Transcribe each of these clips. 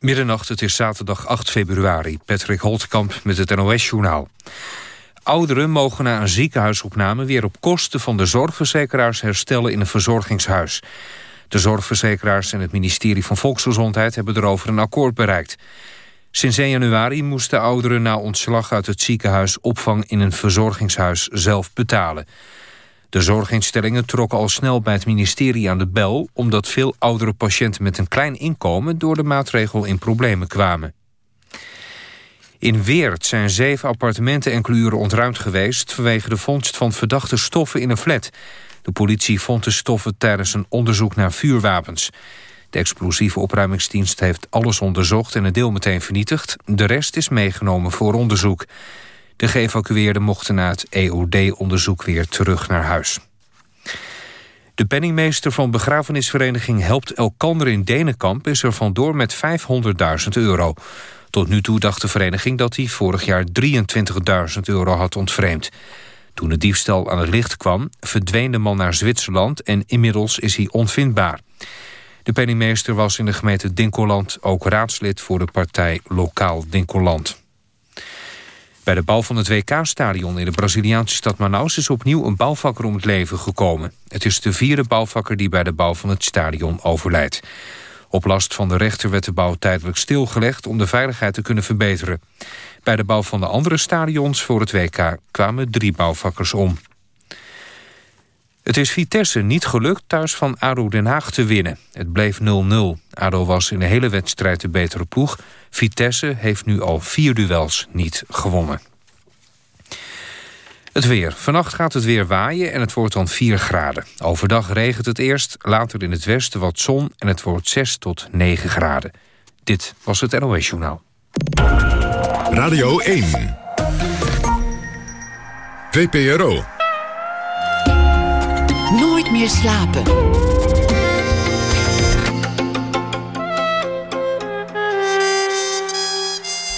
Middernacht, het is zaterdag 8 februari. Patrick Holtkamp met het NOS-journaal. Ouderen mogen na een ziekenhuisopname weer op kosten van de zorgverzekeraars herstellen in een verzorgingshuis. De zorgverzekeraars en het ministerie van Volksgezondheid hebben erover een akkoord bereikt. Sinds 1 januari moesten ouderen na ontslag uit het ziekenhuis opvang in een verzorgingshuis zelf betalen. De zorginstellingen trokken al snel bij het ministerie aan de bel... omdat veel oudere patiënten met een klein inkomen... door de maatregel in problemen kwamen. In Weert zijn zeven appartementen enkele uren ontruimd geweest... vanwege de vondst van verdachte stoffen in een flat. De politie vond de stoffen tijdens een onderzoek naar vuurwapens. De explosieve opruimingsdienst heeft alles onderzocht... en een deel meteen vernietigd. De rest is meegenomen voor onderzoek. De geëvacueerden mochten na het EOD-onderzoek weer terug naar huis. De penningmeester van begrafenisvereniging Helpt Elkander in Denenkamp... is er vandoor met 500.000 euro. Tot nu toe dacht de vereniging dat hij vorig jaar 23.000 euro had ontvreemd. Toen de diefstal aan het licht kwam, verdween de man naar Zwitserland... en inmiddels is hij onvindbaar. De penningmeester was in de gemeente Dinkeland ook raadslid voor de partij Lokaal Dinkeland. Bij de bouw van het WK-stadion in de Braziliaanse stad Manaus... is opnieuw een bouwvakker om het leven gekomen. Het is de vierde bouwvakker die bij de bouw van het stadion overlijdt. Op last van de rechter werd de bouw tijdelijk stilgelegd... om de veiligheid te kunnen verbeteren. Bij de bouw van de andere stadions voor het WK kwamen drie bouwvakkers om. Het is Vitesse niet gelukt thuis van ADO Den Haag te winnen. Het bleef 0-0. ADO was in de hele wedstrijd de betere ploeg. Vitesse heeft nu al vier duels niet gewonnen. Het weer. Vannacht gaat het weer waaien en het wordt dan 4 graden. Overdag regent het eerst, later in het westen wat zon... en het wordt 6 tot 9 graden. Dit was het NOS Journaal. Radio 1. VPRO. Meer slapen.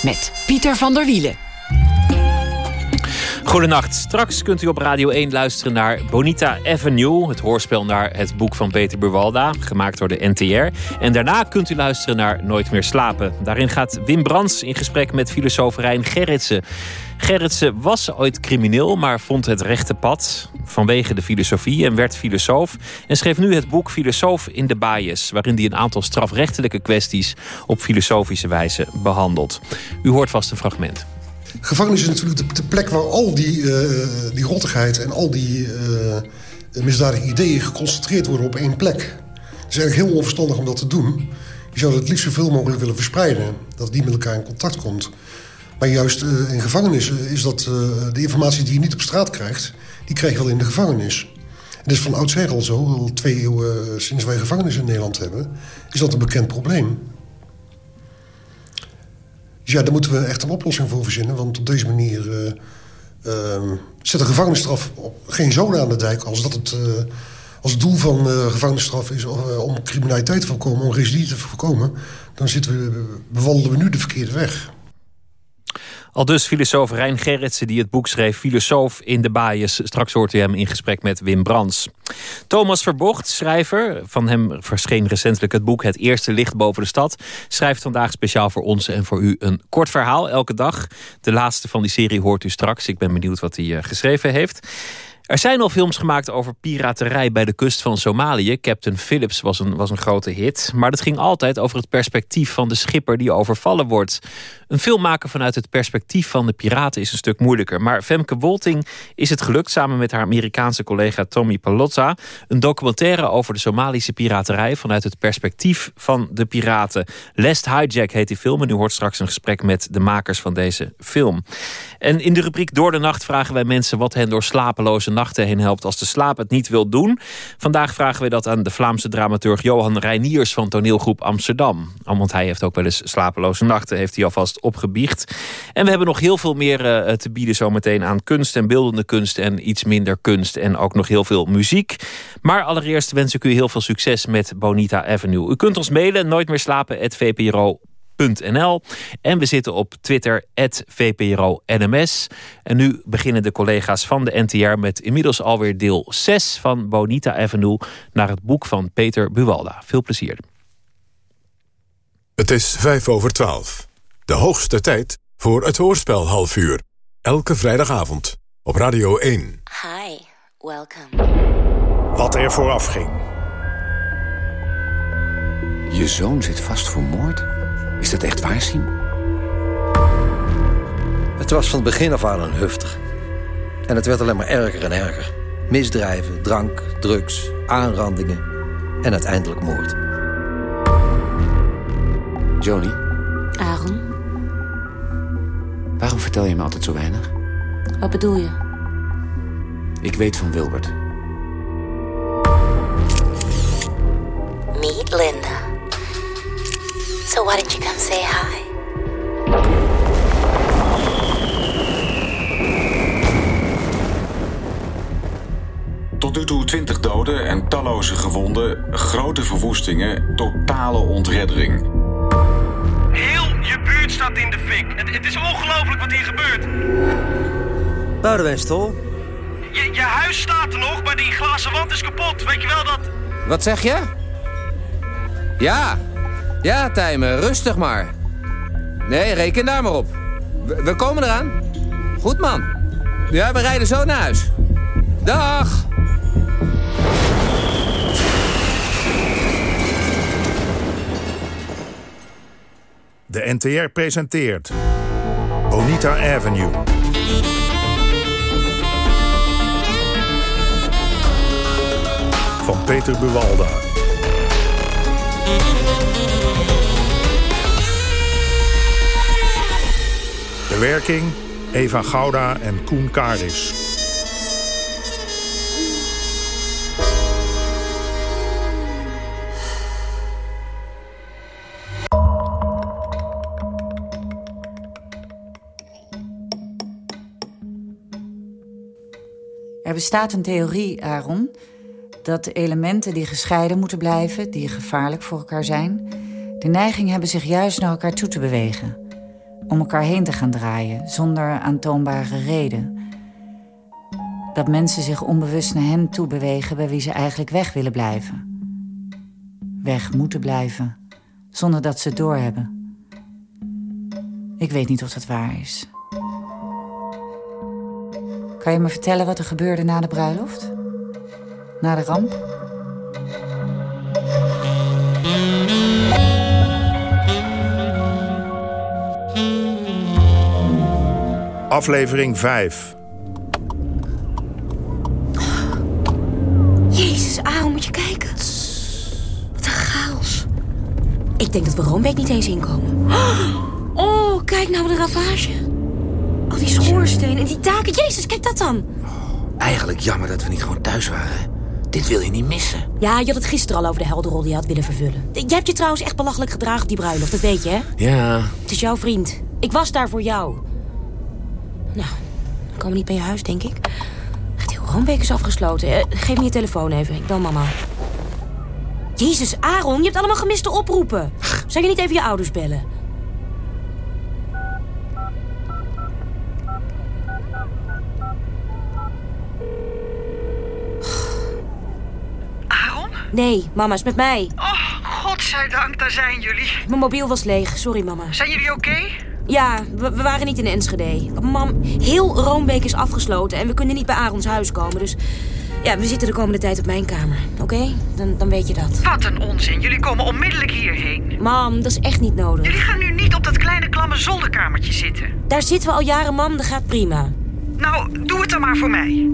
Met Pieter van der Wielen. Goedenacht. Straks kunt u op Radio 1 luisteren naar Bonita Avenue, het hoorspel naar het boek van Peter Buwalda, gemaakt door de NTR. En daarna kunt u luisteren naar Nooit meer slapen. Daarin gaat Wim Brands in gesprek met filosoof Rijn Gerritsen. Gerritsen was ooit crimineel, maar vond het rechte pad vanwege de filosofie en werd filosoof. En schreef nu het boek Filosoof in de Bias, waarin hij een aantal strafrechtelijke kwesties op filosofische wijze behandelt. U hoort vast een fragment. Gevangenis is natuurlijk de, plek waar al die, uh, die rottigheid en al die uh, misdadige ideeën geconcentreerd worden op één plek. Het is eigenlijk heel onverstandig om dat te doen. Je zou het liefst zoveel mogelijk willen verspreiden, dat het niet met elkaar in contact komt. Maar juist uh, in gevangenissen is dat de informatie die je niet op straat krijgt, die krijg je wel in de gevangenis. Het is van oudsher al zo, al twee eeuwen sinds wij gevangenis in Nederland hebben, is dat een bekend probleem. Dus ja, daar moeten we echt een oplossing voor verzinnen. Want op deze manier uh, zet een gevangenisstraf geen zoden aan de dijk... als dat het, als het doel van gevangenisstraf is om criminaliteit te voorkomen... om recidive te voorkomen... dan zitten we, bewandelen we nu de verkeerde weg. Al dus filosoof Rijn Gerritsen die het boek schreef Filosoof in de Baaiers. Straks hoort u hem in gesprek met Wim Brands. Thomas Verbocht, schrijver, van hem verscheen recentelijk het boek Het Eerste Licht Boven de Stad, schrijft vandaag speciaal voor ons en voor u een kort verhaal elke dag. De laatste van die serie hoort u straks. Ik ben benieuwd wat hij eh, geschreven heeft. Er zijn al films gemaakt over piraterij bij de kust van Somalië. Captain Phillips was een, was een grote hit. Maar dat ging altijd over het perspectief van de schipper die overvallen wordt. Een film maken vanuit het perspectief van de piraten is een stuk moeilijker. Maar Femke Wolting is het gelukt samen met haar Amerikaanse collega Tommy Pallotta... een documentaire over de Somalische piraterij... vanuit het perspectief van de piraten. Lest Hijack heet die film en u hoort straks een gesprek met de makers van deze film. En in de rubriek Door de Nacht vragen wij mensen wat hen door slapeloze nachten heen helpt als de slaap het niet wil doen. Vandaag vragen we dat aan de Vlaamse dramaturg Johan Reiniers van toneelgroep Amsterdam. Want hij heeft ook wel eens slapeloze nachten, heeft hij alvast opgebiecht. En we hebben nog heel veel meer uh, te bieden zometeen aan kunst en beeldende kunst en iets minder kunst en ook nog heel veel muziek. Maar allereerst wens ik u heel veel succes met Bonita Avenue. U kunt ons mailen, nooit meer slapen, En we zitten op Twitter, VPRO-NMS. En nu beginnen de collega's van de NTR met inmiddels alweer deel 6 van Bonita Avenue... naar het boek van Peter Buwalda. Veel plezier. Het is vijf over twaalf. De hoogste tijd voor het hoorspel half uur. Elke vrijdagavond op Radio 1. Hi, welcome. Wat er vooraf ging. Je zoon zit vast voor moord? Is dat echt waar, Siem? Het was van het begin af aan een huftig. En het werd alleen maar erger en erger. Misdrijven, drank, drugs, aanrandingen en uiteindelijk moord. Joni, Aaron, waarom vertel je me altijd zo weinig? wat bedoel je? Ik weet van Wilbert. Meet Linda. So why didn't you come say hi? Tot nu toe 20 doden en talloze gewonden, grote verwoestingen, totale ontreddering. Heel je buurt staat in de fik. Het, het is ongelooflijk wat hier gebeurt. Boudewijn Stol, Je, je huis staat er nog, maar die glazen wand is kapot. Weet je wel dat? Wat zeg je? Ja. Ja, Tijmen, rustig maar. Nee, reken daar maar op. We, we komen eraan. Goed, man. Ja, we rijden zo naar huis. Dag. De NTR presenteert Bonita Avenue. Van Peter Buwalda. De werking Eva Gouda en Koen Karis. Er bestaat een theorie, Aaron, dat elementen die gescheiden moeten blijven, die gevaarlijk voor elkaar zijn, de neiging hebben zich juist naar elkaar toe te bewegen. Om elkaar heen te gaan draaien, zonder aantoonbare reden. Dat mensen zich onbewust naar hen toe bewegen bij wie ze eigenlijk weg willen blijven. Weg moeten blijven, zonder dat ze het doorhebben. Ik weet niet of dat waar is. Kan je me vertellen wat er gebeurde na de bruiloft? Na de ramp? Aflevering 5. Jezus, Aaron, moet je kijken. Wat een chaos. Ik denk dat we Roombeek niet eens inkomen. Oh, kijk nou de ravage. Al die schoorstenen en die daken. Jezus, kijk dat dan. Eigenlijk jammer dat we niet gewoon thuis waren. Dit wil je niet missen. Ja, je had het gisteren al over de heldenrol die je had willen vervullen. Jij hebt je trouwens echt belachelijk gedragen op die bruiloft, dat weet je, hè? Ja, Het is jouw vriend. Ik was daar voor jou. Nou, dan komen we niet bij je huis, denk ik. Echt heel Roombeek is afgesloten. Eh, geef me je telefoon even. Ik bel mama. Jezus, Aaron, je hebt allemaal gemiste oproepen. Zou je niet even je ouders bellen? Aaron? Nee, mama is met mij. Oh, godzijdank, daar zijn jullie. Mijn mobiel was leeg. Sorry, mama. Zijn jullie oké? Ja, we, we waren niet in Enschede. Mam, heel Roombeek is afgesloten en we kunnen niet bij Arons huis komen. Dus ja, we zitten de komende tijd op mijn kamer. Oké? Dan, dan weet je dat. Wat een onzin. Jullie komen onmiddellijk hierheen. Mam, dat is echt niet nodig. Jullie gaan nu niet op dat kleine klamme zolderkamertje zitten. Daar zitten we al jaren, mam. Dat gaat prima. Nou, doe het dan maar voor mij.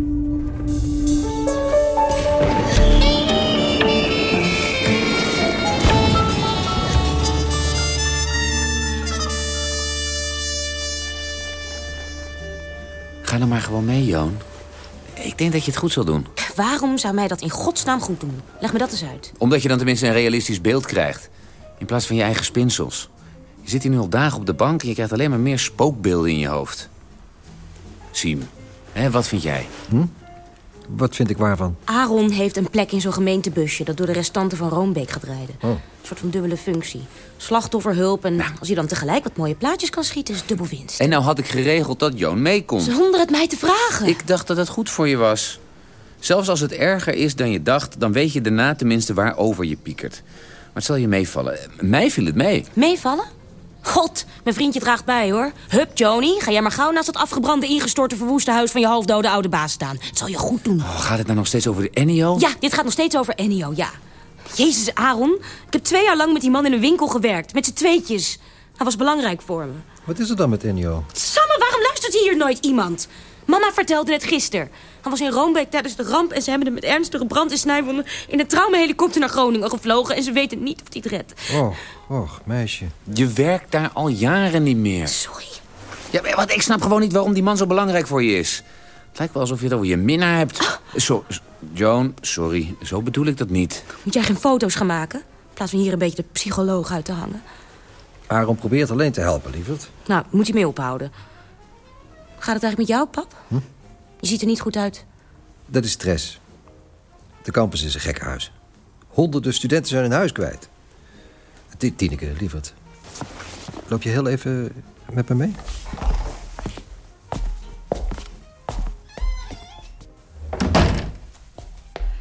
Ga dan maar gewoon mee, Joon. Ik denk dat je het goed zal doen. Waarom zou mij dat in godsnaam goed doen? Leg me dat eens uit. Omdat je dan tenminste een realistisch beeld krijgt. In plaats van je eigen spinsels. Je zit hier nu al dagen op de bank en je krijgt alleen maar meer spookbeelden in je hoofd. Siem, hè, wat vind jij? Hm? Wat vind ik waarvan? Aaron heeft een plek in zo'n gemeentebusje... dat door de restanten van Roombeek gaat rijden. Oh. Een soort van dubbele functie. Slachtofferhulp en als je dan tegelijk wat mooie plaatjes kan schieten... is het dubbel winst. En nou had ik geregeld dat Joon meekomt. Zonder het mij te vragen. Ik dacht dat het goed voor je was. Zelfs als het erger is dan je dacht... dan weet je daarna tenminste waarover je piekert. het zal je meevallen. Mij viel het mee. Meevallen? God, mijn vriendje draagt bij, hoor. Hup, Joni, ga jij maar gauw naast het afgebrande, ingestorte, verwoeste huis... van je halfdode oude baas staan. Het zal je goed doen. Oh, gaat het nou nog steeds over de Ennio? Ja, dit gaat nog steeds over Ennio, ja. Jezus, Aaron. Ik heb twee jaar lang met die man in een winkel gewerkt. Met z'n tweetjes. Hij was belangrijk voor me. Wat is er dan met Ennio? Samme, waarom luistert hier nooit iemand? Mama vertelde het gisteren. Hij was in Roombeek tijdens de ramp... en ze hebben hem met ernstige brand en snijwonden... in een traumahelikopter naar Groningen gevlogen... en ze weten niet of hij het redt. Oh, och, meisje. Je werkt daar al jaren niet meer. Sorry. Ja, maar wat, ik snap gewoon niet waarom die man zo belangrijk voor je is. Het lijkt wel alsof je het over je minnaar hebt. Zo, Joan, sorry, zo bedoel ik dat niet. Moet jij geen foto's gaan maken? In plaats van hier een beetje de psycholoog uit te hangen. Aaron probeert alleen te helpen, lieverd. Nou, moet je mee ophouden. Gaat het eigenlijk met jou, pap? Hm? Je ziet er niet goed uit. Dat is stress. De campus is een gek huis. Honderden studenten zijn hun huis kwijt. Ti- Tineke, lieverd. Loop je heel even met me mee?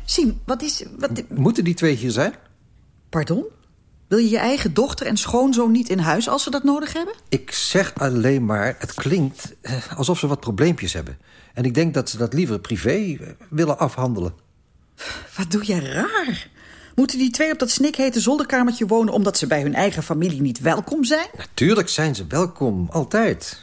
Siem, wat is... Wat... Moeten die twee hier zijn? Pardon? Wil je je eigen dochter en schoonzoon niet in huis als ze dat nodig hebben? Ik zeg alleen maar, het klinkt eh, alsof ze wat probleempjes hebben. En ik denk dat ze dat liever privé eh, willen afhandelen. Wat doe je raar? Moeten die twee op dat snikhete zolderkamertje wonen... omdat ze bij hun eigen familie niet welkom zijn? Tuurlijk zijn ze welkom, altijd.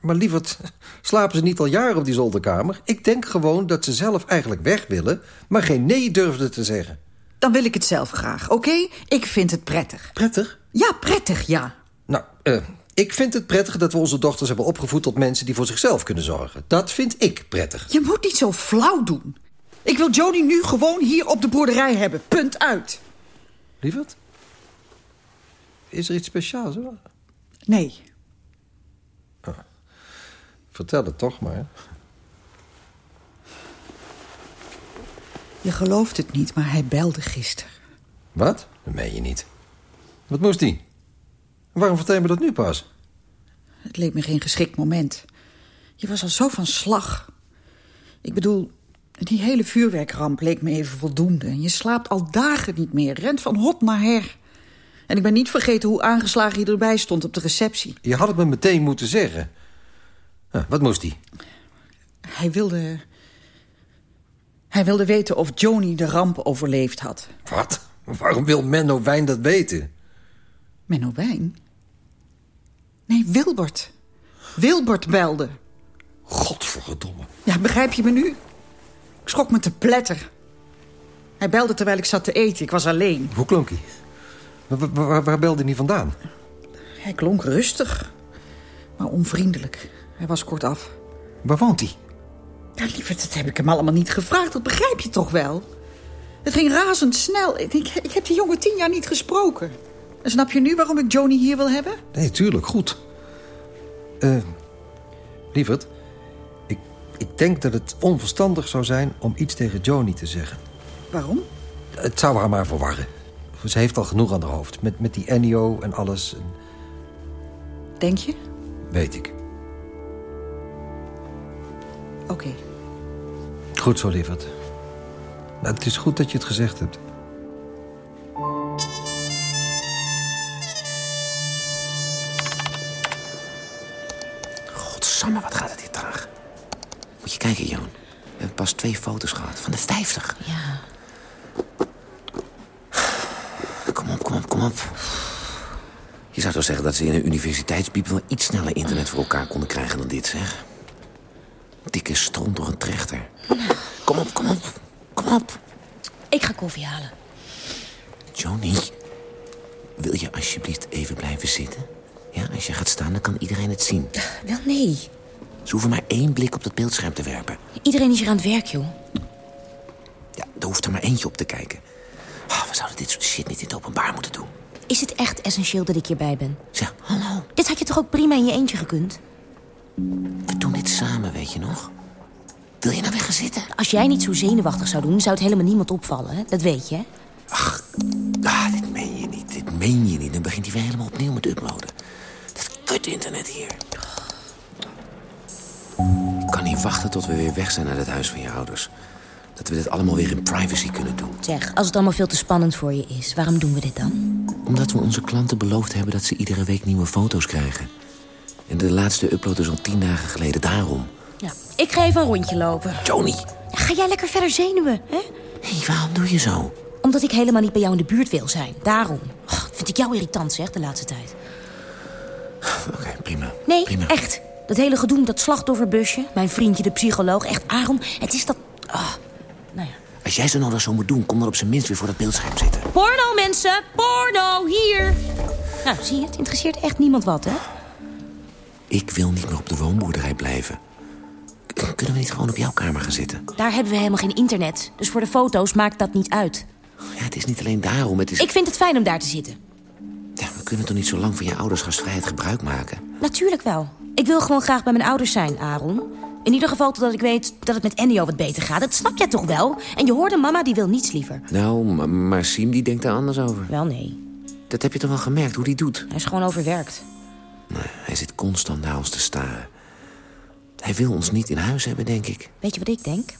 Maar lieverd, slapen ze niet al jaren op die zolderkamer? Ik denk gewoon dat ze zelf eigenlijk weg willen... maar geen nee durfden te zeggen. Dan wil ik het zelf graag, oké? Ik vind het prettig. Prettig? Ja, prettig, ja. Nou, eh, ik vind het prettig dat we onze dochters hebben opgevoed... tot mensen die voor zichzelf kunnen zorgen. Dat vind ik prettig. Je moet niet zo flauw doen. Ik wil Jody nu gewoon hier op de boerderij hebben. Punt uit. Lieverd? Is er iets speciaals, hoor? Nee. Vertel het toch maar. Je gelooft het niet, maar hij belde gisteren. Wat? Dat meen je niet. Wat moest hij? Waarom vertel je me dat nu pas? Het leek me geen geschikt moment. Je was al zo van slag. Ik bedoel, die hele vuurwerkramp leek me even voldoende. En je slaapt al dagen niet meer, rent van hot naar her. En ik ben niet vergeten hoe aangeslagen je erbij stond op de receptie. Je had het me meteen moeten zeggen. Ah, wat moest hij? Hij wilde... Hij wilde weten of Joni de ramp overleefd had. Wat? Waarom wil Menno Wijn dat weten? Menno Wijn? Nee, Wilbert. Wilbert belde. Godverdomme. Ja, begrijp je me nu? Ik schrok me te pletter. Hij belde terwijl ik zat te eten. Ik was alleen. Hoe klonk hij? Waar, waar, waar belde hij vandaan? Hij klonk rustig, maar onvriendelijk. Hij was kortaf. Waar woont hij? Ja, lieverd, dat heb ik hem allemaal niet gevraagd. Dat begrijp je toch wel? Het ging razendsnel. Ik, ik, heb die jongen tien jaar niet gesproken. En snap je nu waarom ik Joni hier wil hebben? Nee, tuurlijk, goed. Eh, lieverd, ik, ik denk dat het onverstandig zou zijn om iets tegen Joni te zeggen. Waarom? Het zou haar maar verwarren. Ze heeft al genoeg aan haar hoofd. Met, met die Ennio en alles. Denk je? Weet ik. Oké. Goed zo, lieverd. Nou, het is goed dat je het gezegd hebt. Godsamme, wat gaat het hier traag. Moet je kijken, Joon. We hebben pas twee foto's gehad. Van de vijftig. Ja. Kom op, kom op, kom op. Je zou toch zeggen dat ze in een universiteitsbiep... wel iets sneller internet voor elkaar konden krijgen dan dit, zeg. Dikke stront door een trechter. Kom op, kom op, kom op. Ik ga koffie halen. Johnny, wil je alsjeblieft even blijven zitten? Ja, als je gaat staan, dan kan iedereen het zien. Wel, nee. Ze hoeven maar één blik op dat beeldscherm te werpen. Iedereen is hier aan het werk, joh. Ja, er hoeft er maar eentje op te kijken. Oh, we zouden dit soort shit niet in het openbaar moeten doen. Is het echt essentieel dat ik hierbij ben? Zeg, hallo. Dit had je toch ook prima in je eentje gekund? We doen dit samen, weet je nog? Wil je nou weer gaan zitten? Als jij niet zo zenuwachtig zou doen, zou het helemaal niemand opvallen, hè? Dat weet je, hè? Ach, ah, dit meen je niet. Dit meen je niet. Dan begint hij weer helemaal opnieuw met uploaden. Dat kut internet hier. Ik kan niet wachten tot we weer weg zijn naar het huis van je ouders. Dat we dit allemaal weer in privacy kunnen doen. Zeg, als het allemaal veel te spannend voor je is, waarom doen we dit dan? Omdat we onze klanten beloofd hebben dat ze iedere week nieuwe foto's krijgen. En de laatste upload is al tien dagen geleden, daarom. Ja, ik ga even een rondje lopen. Joni! Ja, ga jij lekker verder zenuwen, hè? Hé, waarom doe je zo? Omdat ik helemaal niet bij jou in de buurt wil zijn. Daarom. Oh, vind ik jou irritant, zeg, de laatste tijd. Oké, prima. Nee, Prima. echt. Dat hele gedoe met dat slachtofferbusje. Mijn vriendje, de psycholoog. Echt, Aaron, het is dat... ah, nou ja. Als jij zo nou dat zo moet doen, kom dan op zijn minst weer voor dat beeldscherm zitten. Porno, mensen! Porno, hier! Nou, zie je, het interesseert echt niemand wat, hè? Ik wil niet meer op de woonboerderij blijven. K- Kunnen we niet gewoon op jouw kamer gaan zitten? Daar hebben we helemaal geen internet. Dus voor de foto's maakt dat niet uit. Ja, het is niet alleen daarom, het is... Ik vind het fijn om daar te zitten. Ja, we kunnen toch niet zo lang van je ouders gastvrijheid gebruik maken? Natuurlijk wel. Ik wil gewoon graag bij mijn ouders zijn, Aaron. In ieder geval totdat ik weet dat het met Ennio wat beter gaat. Dat snap jij toch wel? En je hoorde mama, die wil niets liever. Nou, maar, maar Siem die denkt daar anders over. Wel, nee. Dat heb je toch wel gemerkt, hoe die doet? Hij is gewoon overwerkt. Hij zit constant naar ons te staren. Hij wil ons niet in huis hebben, denk ik. Weet je wat ik denk?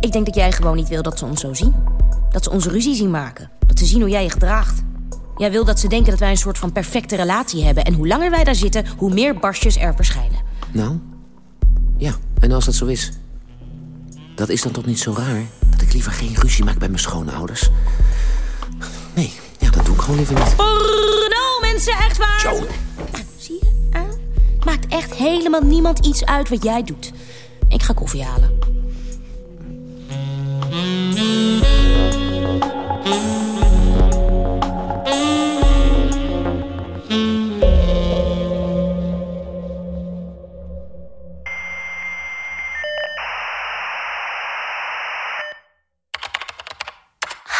Ik denk dat jij gewoon niet wil dat ze ons zo zien. Dat ze onze ruzie zien maken. Dat ze zien hoe jij je gedraagt. Jij wil dat ze denken dat wij een soort van perfecte relatie hebben. En hoe langer wij daar zitten, hoe meer barstjes er verschijnen. Nou, ja, en als dat zo is... dat is dan toch niet zo raar... dat ik liever geen ruzie maak bij mijn schoonouders? Nee, ja, dat doe ik gewoon liever niet. Porno, mensen, echt waar! Joan. Maakt echt helemaal niemand iets uit wat jij doet. Ik ga koffie halen.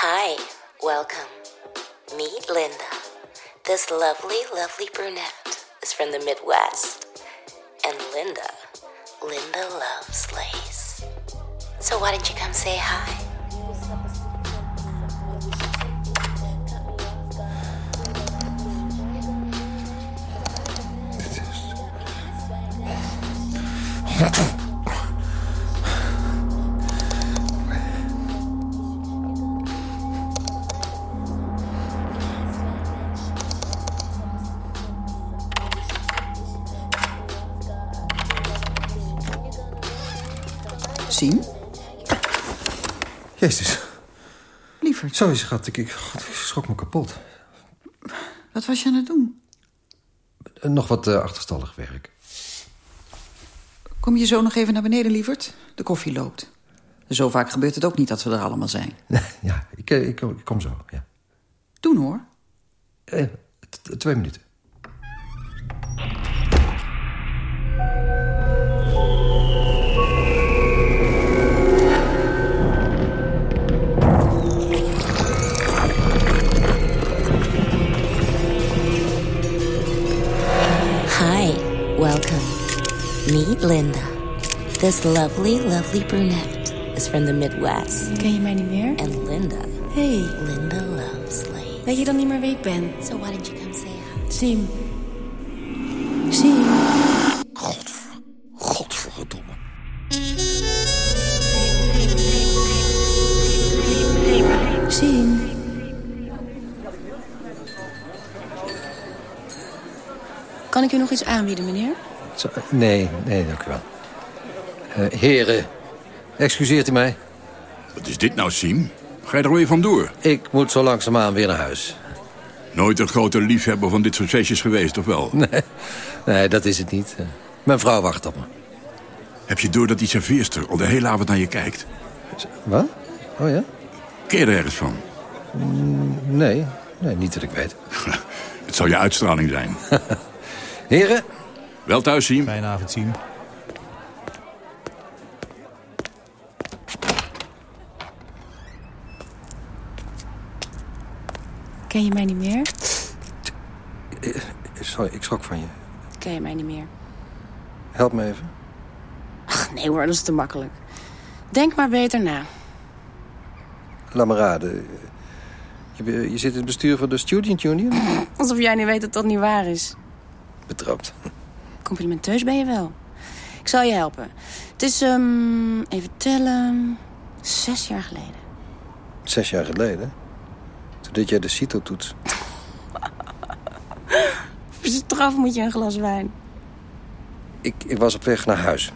Hi, welcome. Meet Linda. This lovely, lovely brunette is from the Midwest. And Linda, Linda loves lace. So why don't you come say hi? Sorry, schat. Ik, ik, God, ik schrok me kapot. Wat was je aan het doen? Eh, Nog wat eh, achterstallig werk. Kom je zo nog even naar beneden, lieverd? De koffie loopt. Zo vaak gebeurt het ook niet dat we er allemaal zijn. Ja, ik, eh, ik, kom- ik kom zo. Ja. Doen hoor. Eh, twee minuten. This lovely, lovely brunette is from the Midwest. Ken je mij niet meer? And Linda. Hey. Linda loves lace. Weet je dan niet meer wie ik ben? So why don't you come say hi? Siem. Siem. Godverdomme. Siem. Kan ik u nog iets aanbieden, meneer? Zo, nee, nee, dank u wel. Eh, heren, excuseert u mij? Wat is dit nou, Siem? Ga je er weer vandoor? Ik moet zo langzaamaan weer naar huis. Nooit een grote liefhebber van dit soort feestjes geweest, of wel? Nee, nee dat is het niet. Eh, Mijn vrouw wacht op me. Heb je door dat die serveerster al de hele avond naar je kijkt? Wat? Oh ja? Ken je er ergens van? Mm, Nee, nee, niet dat ik weet. Het zou je uitstraling zijn. Heren? Wel thuis, Siem. Fijne avond, Siem. Ken je mij niet meer? Eh, Sorry, ik schrok van je. Ken je mij niet meer? Help me even. Ach, nee hoor, dat is te makkelijk. Denk maar beter na. Laat me raden. Je, je zit in het bestuur van de Student Union? Alsof jij niet weet dat dat niet waar is. Betrapt. Complimenteus ben je wel. Ik zal je helpen. Het is, ehm, even tellen... Zes jaar geleden. Zes jaar geleden. Toen deed jij de CITO-toets. Voor straf moet je een glas wijn. Ik, ik was op weg naar huis.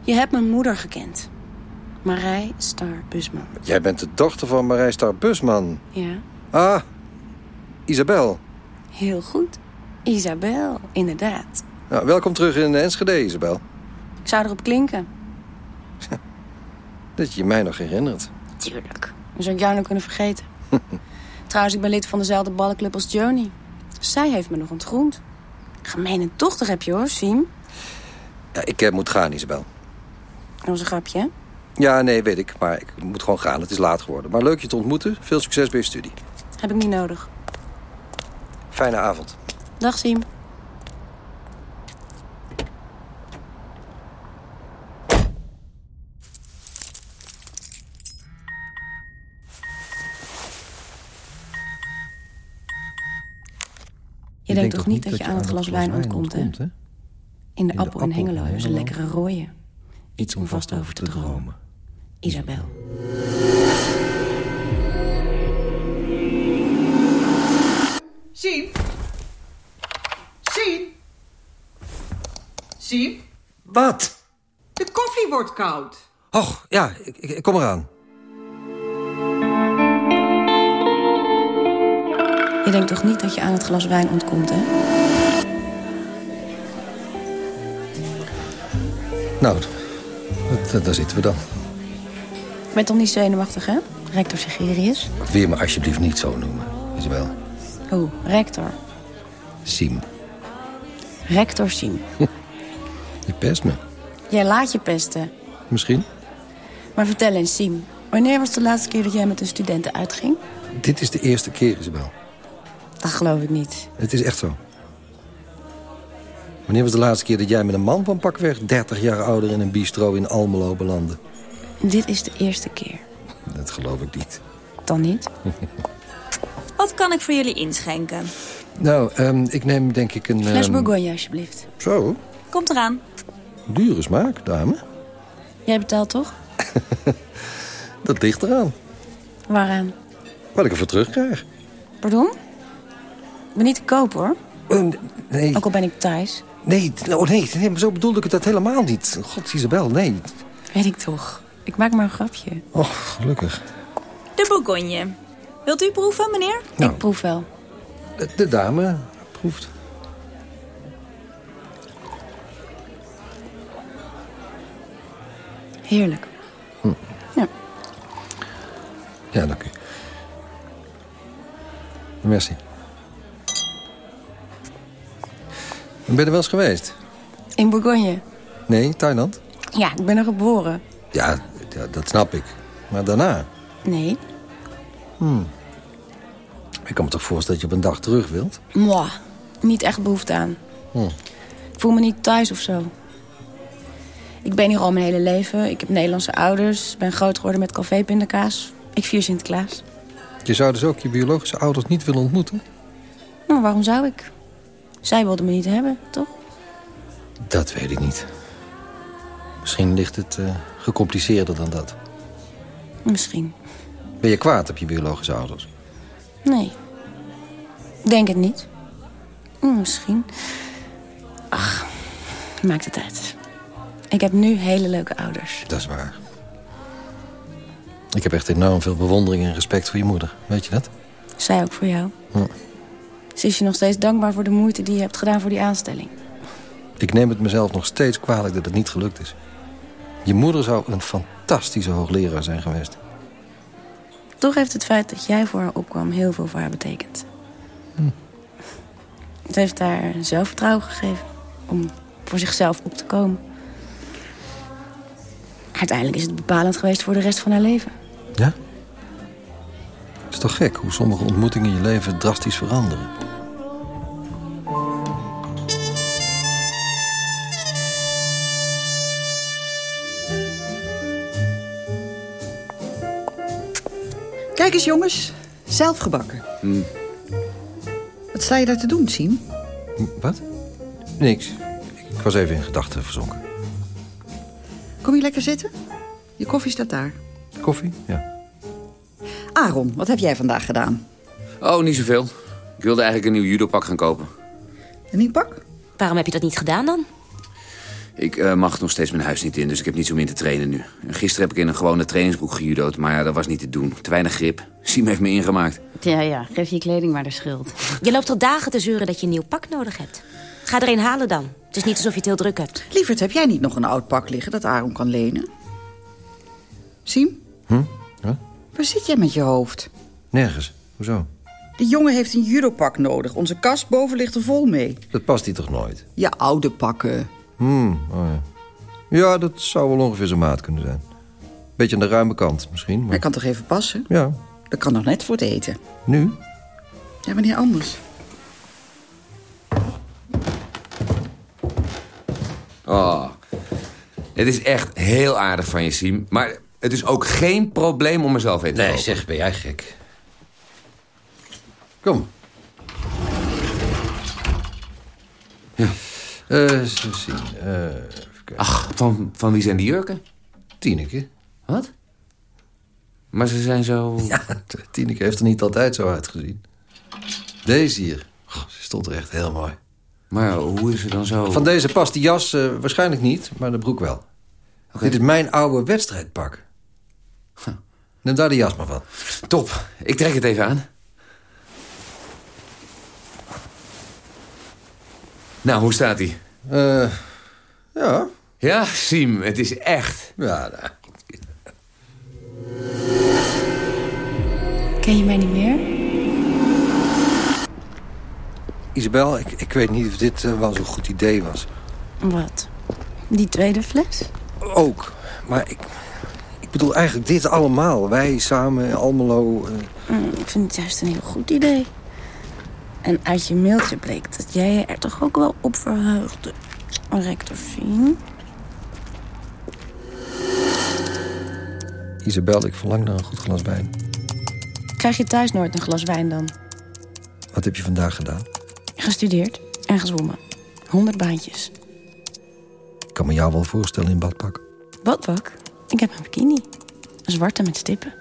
Je hebt mijn moeder gekend. Marij Star Busman. Jij bent de dochter van Marij Star Busman. Ja, Ah, Isabel. heel goed. Isabel, inderdaad. Nou, welkom terug in Enschede, Isabel. Ik zou erop klinken. Dat je je mij nog herinnert. Tuurlijk. Dan zou ik jou nog kunnen vergeten. Trouwens, ik ben lid van dezelfde ballenclub als Joni. Zij heeft me nog ontgroend. Gemeen en tochtig heb je hoor, Siem. Ja, ik eh, moet gaan, Isabel. Dat was een grapje, hè? Ja, nee, weet ik. Maar ik moet gewoon gaan. Het is laat geworden. Maar leuk je te ontmoeten. Veel succes bij je studie. Heb ik niet nodig. Fijne avond. Dag, Siem. Toch niet dat je aan het glas wijn ontkomt, hè? In de appel en Hengelo is een lekkere rooie. Iets om vast over te dromen. Isabel. Sien? Sien? Sien? Wat? De koffie wordt koud. Och, ja, ik, ik, ik kom eraan. Denkt toch niet dat je aan het glas wijn ontkomt, hè? Nou, dat- daar zitten we dan. Je bent toch niet zenuwachtig, hè? Rector Sigerius? Wil je me alsjeblieft niet zo noemen, Isabel? Oh, rector. Siem, Rector Siem. je pest me. Jij laat je pesten. Misschien? Maar vertel eens, Siem. Wanneer was de laatste keer dat jij met een studenten uitging? Dit is de eerste keer, Isabel. Dat geloof ik niet. Het is echt zo. Wanneer was de laatste keer dat jij met een man van pakweg 30 jaar ouder in een bistro in Almelo belandde? Dit is de eerste keer. Dat geloof ik niet. Dan niet? Wat kan ik voor jullie inschenken? Nou, ehm, ik neem denk ik een... Fles ehm, Bourgogne, alsjeblieft. Zo, Komt eraan. dure smaak, dame. Jij betaalt toch? Dat ligt eraan. Waaraan? Wat ik ervoor terugkrijg. Pardon? Ben niet te koop, hoor. nee. Ook al ben ik thuis. Nee, oh nee, nee, maar zo bedoelde ik het helemaal niet. God, Isabel, nee. Weet ik toch. Ik maak maar een grapje. Oh, gelukkig. De Bourgogne. Wilt u proeven, meneer? Nou. Ik proef wel. De, de dame proeft. Heerlijk. Ja. Ja, dank u. Merci. Ben je er wel eens geweest? In Bourgogne? Nee, Thailand? Ja, ik ben er geboren. Ja, dat snap ik. Maar daarna? Nee. Hmm. Ik kan me toch voorstellen dat je op een dag terug wilt? Mwah. Niet echt behoefte aan. Hm. Ik voel me niet thuis of zo. Ik ben hier al mijn hele leven. Ik heb Nederlandse ouders. Ben groot geworden met cafépindakaas. Ik vier Sinterklaas. Je zou dus ook je biologische ouders niet willen ontmoeten? Nou, waarom zou ik? Zij wilden me niet hebben, toch? Dat weet ik niet. Misschien ligt het eh, gecompliceerder dan dat. Misschien. Ben je kwaad op je biologische ouders? Nee. Denk het niet. Hm, Misschien. Ach, maakt het uit. Ik heb nu hele leuke ouders. Dat is waar. Ik heb echt enorm veel bewondering en respect voor je moeder. Weet je dat? Zij ook voor jou. Hm. Ze is je nog steeds dankbaar voor de moeite die je hebt gedaan voor die aanstelling. Ik neem het mezelf nog steeds kwalijk dat het niet gelukt is. Je moeder zou een fantastische hoogleraar zijn geweest. Toch heeft het feit dat jij voor haar opkwam heel veel voor haar betekend. Hm. Het heeft haar zelfvertrouwen gegeven om voor zichzelf op te komen. Uiteindelijk is het bepalend geweest voor de rest van haar leven. Ja? Het is toch gek hoe sommige ontmoetingen je leven drastisch veranderen. Kijk eens, jongens. Zelf gebakken. Wat sta je daar te doen, Siem? Wat? Niks. Ik was even in gedachten verzonken. Kom je lekker zitten? Je Je koffie staat daar. Koffie? Ja. Aaron, wat heb jij vandaag gedaan? Oh, niet zoveel. Ik wilde eigenlijk een nieuw judopak gaan kopen. Een nieuw pak? Waarom heb je dat niet gedaan dan? Ik eh, mag nog steeds mijn huis niet in, dus ik heb niet zo min te trainen nu. En Gisteren heb ik in een gewone trainingsbroek gejudo'd, maar ja, dat was niet te doen. Te weinig grip. Siem heeft me ingemaakt. Ja, ja, geef je kleding maar de schuld. Je loopt al dagen te zeuren dat je een nieuw pak nodig hebt. Ga er een halen dan. Het is niet alsof je het heel druk hebt. Lieverd, heb jij niet nog een oud pak liggen dat Aaron kan lenen? Siem? Hm? Huh? Waar zit jij met je hoofd? Nergens. Hoezo? De jongen heeft een judopak nodig. Onze kast boven ligt er vol mee. Dat past hij toch nooit? Ja, oude pakken. Hmm, oh ja. Ja, dat zou wel ongeveer zijn maat kunnen zijn. Beetje aan de ruime kant misschien. Maar... Hij kan toch even passen? Ja. Dat kan nog net voor het eten. Nu? Ja, wanneer anders? Oh, het is echt heel aardig van je, Siem. Maar het is ook geen probleem om mezelf heen te Nee, zeg, ben jij gek. Kom. Ja. Eh, eens zien. Eh, even kijken. Ach, van, van wie zijn die jurken? Tineke. Wat? Maar ze zijn zo... Ja, Tineke heeft er niet altijd zo uitgezien. Deze hier. Goh, ze stond er echt heel mooi. Maar hoe is ze dan zo... Van deze past die jas eh, waarschijnlijk niet, maar de broek wel. Dit is mijn oude wedstrijdpak. Neem daar de jas maar van. Top, ik trek het even aan. Nou, hoe staat hij? Eh, ja. Ja, Siem, het is echt. Ja, nou. Ken je mij niet meer? Isabel, ik, ik weet niet of dit eh, wel zo'n goed idee was. Wat? Die tweede fles? Ook. Maar ik, ik bedoel eigenlijk dit allemaal. Wij samen, in Almelo. eh, Mm, ik vind het juist een heel goed idee. En uit je mailtje bleek dat jij je er toch ook wel op verheugde. Rector zien. Isabel, ik verlang naar een goed glas wijn. Krijg je thuis nooit een glas wijn dan? Wat heb je vandaag gedaan? Gestudeerd en gezwommen. 100 baantjes. Ik kan me jou wel voorstellen in badpak. Badpak? Ik heb een bikini. Een zwarte met stippen.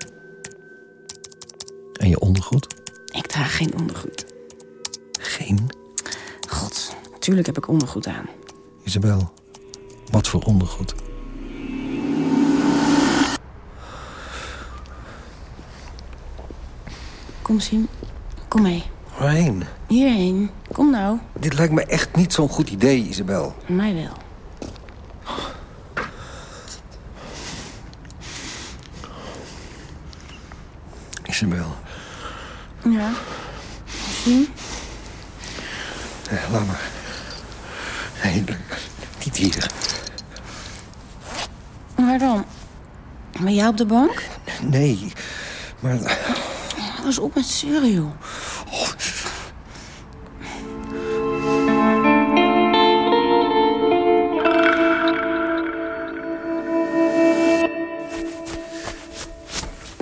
En je ondergoed? Ik draag geen ondergoed. Geen? God, natuurlijk heb ik ondergoed aan. Isabel, wat voor ondergoed? Kom, Siem. Kom mee. Waarheen? Hierheen. Kom nou. Dit lijkt me echt niet zo'n goed idee, Isabel. Mij wel. Isabel, Ja. Siem? Eh, laat maar. Nee, niet hier. Waar dan? Ben jij op de bank? Nee, maar... Hou eens op met zeuren, joh.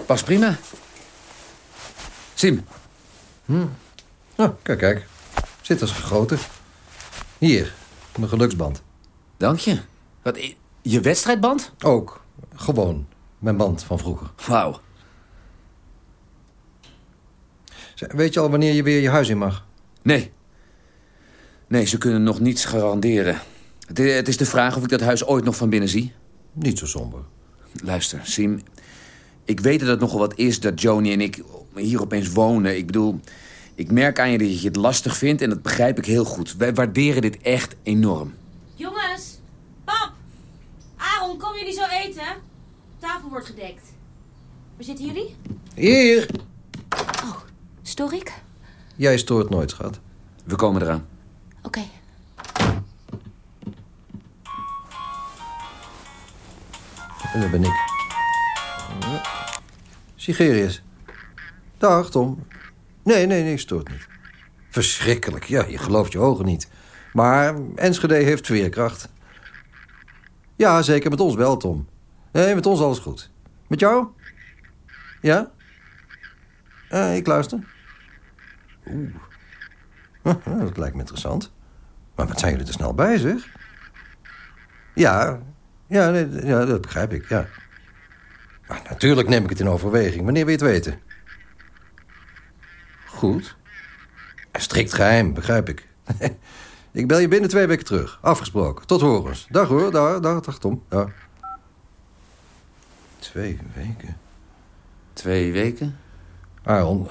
Pas prima. Sim. Hm. Oh, kijk, kijk. Zit als gegoten. Hier, mijn geluksband. Dank je. Wat, je wedstrijdband? Ook. Gewoon. Mijn band van vroeger. Wauw. Weet je al wanneer je weer je huis in mag? Nee. Nee, ze kunnen nog niets garanderen. Het is de vraag of ik dat huis ooit nog van binnen zie. Niet zo somber. Luister, Sim. Ik weet dat het nogal wat is dat Joni en ik hier opeens wonen. Ik bedoel, ik merk aan je dat je het lastig vindt... en dat begrijp ik heel goed. Wij waarderen dit echt enorm. Jongens, pap, Aaron, komen jullie zo eten? Tafel wordt gedekt. Waar zitten jullie? Hier! Stoor ik? Jij stoort nooit, schat. We komen eraan. Oké. En dat ben ik. Sigerius. Dag, Tom. Nee, nee, nee, stoort niet. Verschrikkelijk. Ja, je gelooft je ogen niet. Maar Enschede heeft veerkracht. Ja, zeker. Met ons wel, Tom. Nee, met ons alles goed. Met jou? Ja? Eh, ik luister. Oeh. Dat lijkt me interessant. Maar wat zijn jullie er snel bij, zeg? Ja, ja, ja dat begrijp ik, ja. Natuurlijk neem ik het in overweging. Wanneer wil je het weten? Goed. Strikt geheim, begrijp ik. ik bel je binnen twee weken terug. Afgesproken. Tot horens. Dag hoor, dag, dag, dag Tom. Twee weken? Twee weken? Aaron,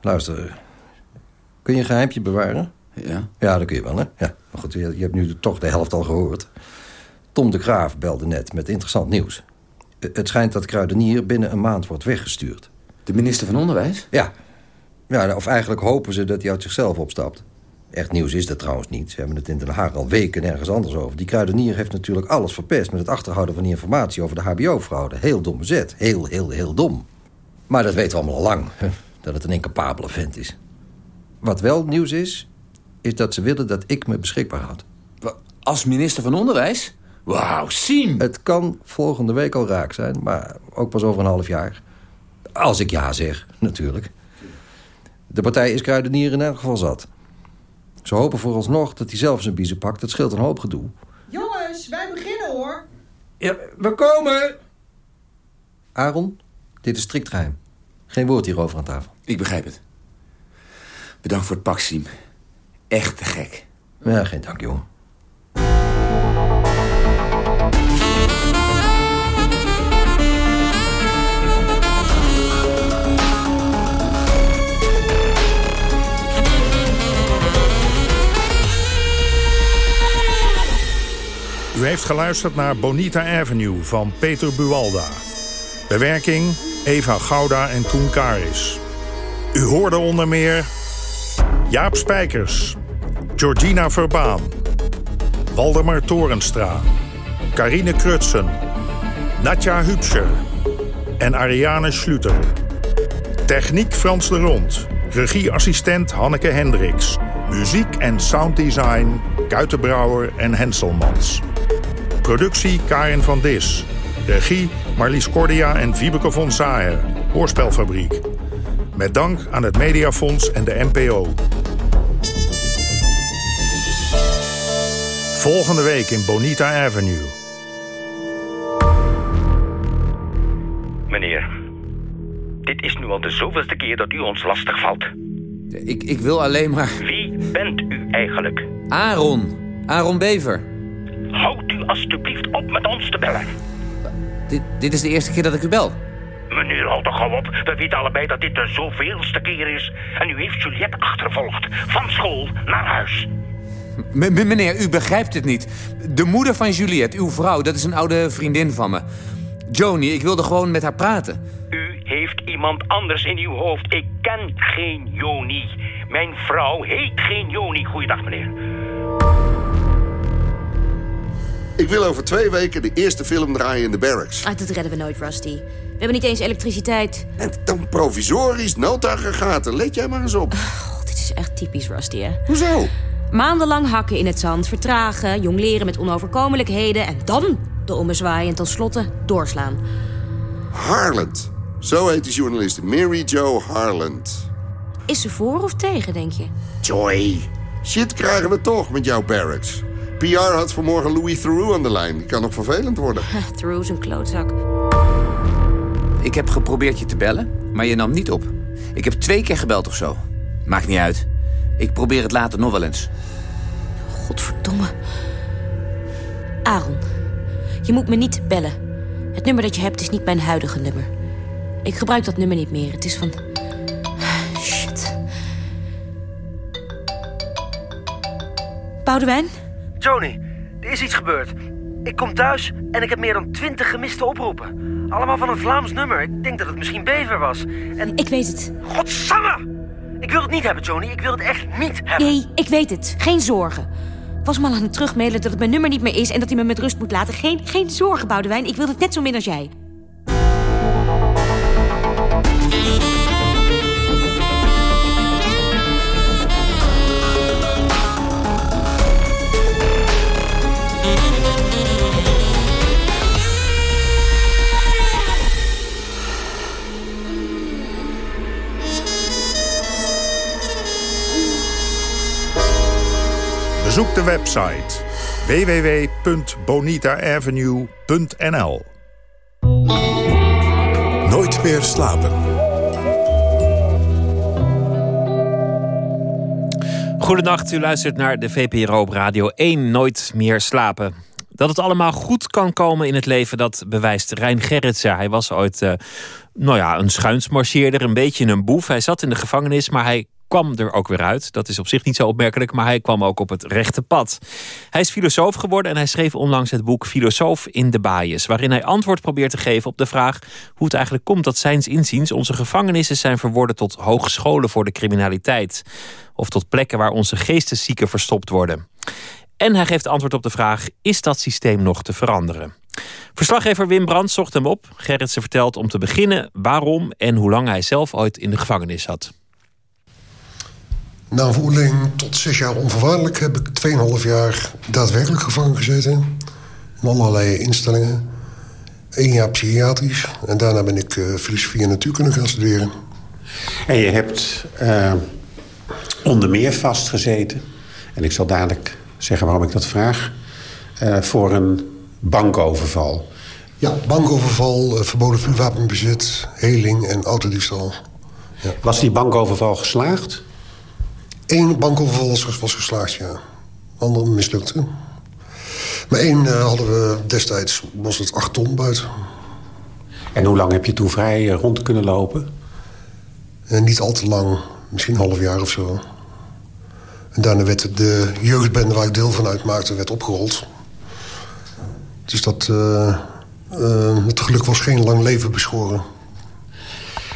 luister. Kun je een geheimpje bewaren? Ja. Ja, dat kun je wel, hè? Ja. Maar goed, je, je hebt nu toch de helft al gehoord. Tom de Graaf belde net met interessant nieuws. Het schijnt dat Kruidenier binnen een maand wordt weggestuurd. De minister van Onderwijs? Ja. Ja. Of eigenlijk hopen ze dat hij uit zichzelf opstapt. Echt nieuws is dat trouwens niet. Ze hebben het in Den Haag al weken nergens anders over. Die Kruidenier heeft natuurlijk alles verpest... met het achterhouden van die informatie over de hbo-fraude. Heel dom zet. Heel, heel, heel dom. Maar dat weten we allemaal al lang. Hè? Dat het een incapabele vent is. Wat wel nieuws is, is dat ze willen dat ik me beschikbaar houd. Als minister van Onderwijs? Wauw, Siem! Het kan volgende week al raak zijn, maar ook pas over een half jaar. Als ik ja zeg, natuurlijk. De partij is Kruidenier in elk geval zat. Ze hopen vooralsnog dat hij zelf zijn biezen pakt. Dat scheelt een hoop gedoe. Jongens, wij beginnen hoor. Ja, we komen! Aaron, dit is strikt geheim. Geen woord hierover aan tafel. Ik begrijp het. Bedankt voor het pak, Siem. Echt te gek. Ja, geen dank, jongen. U heeft geluisterd naar Bonita Avenue van Peter Buwalda. Bewerking Eva Gouda en Koen Karis. U hoorde onder meer Jaap Spijkers, Georgina Verbaan, Waldemar Torenstra, Carine Krutsen, Natja Hübscher en Ariane Schluter. Techniek Frans de Rond, regieassistent Hanneke Hendricks, muziek en sounddesign Kuitenbrouwer en Henselmans. Productie Karin van Dis. Regie Marlies Cordia en Wiebeke von Saer. Hoorspelfabriek. Met dank aan het Mediafonds en de NPO. Volgende week in Bonita Avenue. Meneer, dit is nu al de zoveelste keer dat u ons lastig valt. Ik, ik wil alleen maar... Wie bent u eigenlijk? Aaron. Aaron Bever. Houdt u alstublieft op met ons te bellen. Dit, dit is de eerste keer dat ik u bel. Meneer, houd toch gauw op. We weten allebei dat dit de zoveelste keer is. En u heeft Juliette achtervolgd. Van school naar huis. M meneer, u begrijpt het niet. De moeder van Juliette, uw vrouw, dat is een oude vriendin van me. Joni, ik wilde gewoon met haar praten. U heeft iemand anders in uw hoofd. Ik ken geen Joni. Mijn vrouw heet geen Joni. Goeiedag, meneer. Ik wil over twee weken de eerste film draaien in de barracks. Ah, dat redden we nooit, Rusty. We hebben niet eens elektriciteit. En dan provisorisch, nooddagengaten. Let jij maar eens op. Oh, dit is echt typisch Rusty, hè? Hoezo? Maandenlang hakken in het zand, vertragen, jong leren met onoverkomelijkheden... en dan de ommezwaaien en tenslotte doorslaan. Harland. Zo heet die journaliste. Mary Jo Harland. Is ze voor of tegen, denk je? Joy. Shit krijgen we toch met jouw barracks. PR had vanmorgen Louis Theroux aan de lijn. Die kan nog vervelend worden. Theroux is een klootzak. Ik heb geprobeerd je te bellen, maar je nam niet op. Ik heb twee keer gebeld of zo. Maakt niet uit. Ik probeer het later nog wel eens. Godverdomme. Aaron, je moet me niet bellen. Het nummer dat je hebt is niet mijn huidige nummer. Ik gebruik dat nummer niet meer. Het is van... Shit. Boudewijn? Joni, er is iets gebeurd. Ik kom thuis en ik heb meer dan twintig gemiste oproepen. Allemaal van een Vlaams nummer. Ik denk dat het misschien Bever was. En... Ik weet het. Godsamme! Ik wil het niet hebben, Joni. Ik wil het echt niet hebben. Nee, ik weet het. Geen zorgen. Ik was hem al aan het terugmailen dat het mijn nummer niet meer is... en dat hij me met rust moet laten. Geen, geen zorgen, Boudewijn. Ik wil het net zo min als jij. Bezoek de website www.bonitaavenue.nl Nooit meer slapen. Goedenacht, u luistert naar de VPRO op Radio 1 Nooit meer slapen. Dat het allemaal goed kan komen in het leven, dat bewijst Rijn Gerritsen. Hij was ooit uh, nou ja, een schuinsmarcheerder, een beetje een boef. Hij zat in de gevangenis, maar hij kwam er ook weer uit. Dat is op zich niet zo opmerkelijk, maar hij kwam ook op het rechte pad. Hij is filosoof geworden en hij schreef onlangs het boek Filosoof in de Baaiers, waarin hij antwoord probeert te geven op de vraag hoe het eigenlijk komt dat zijns inziens onze gevangenissen zijn verworden tot hogescholen voor de criminaliteit. Of tot plekken waar onze geesteszieken verstopt worden. En hij geeft antwoord op de vraag: is dat systeem nog te veranderen? Verslaggever Wim Brandt zocht hem op. Gerritsen vertelt om te beginnen waarom en hoe lang hij zelf ooit in de gevangenis zat. Na een veroordeling tot zes jaar onvoorwaardelijk heb ik 2,5 jaar daadwerkelijk gevangen gezeten. In allerlei instellingen. Eén jaar psychiatrisch. En daarna ben ik uh, filosofie en natuurkunde gaan studeren. En je hebt uh, onder meer vastgezeten. En ik zal dadelijk zeggen waarom ik dat vraag. Uh, voor een bankoverval. Ja, bankoverval, verboden vuurwapenbezit, heling en autodiefstal. Ja. Was die bankoverval geslaagd? Eén bankoverval was, geslaagd, ja. Ander mislukte. Maar één uh, hadden we destijds, was het acht ton buiten. En hoe lang heb je toen vrij uh, rond kunnen lopen? Uh, niet al te lang, misschien een half jaar of zo. En daarna werd de jeugdbende waar ik deel van uitmaakte, werd opgerold. Dus dat, het geluk was geen lang leven beschoren.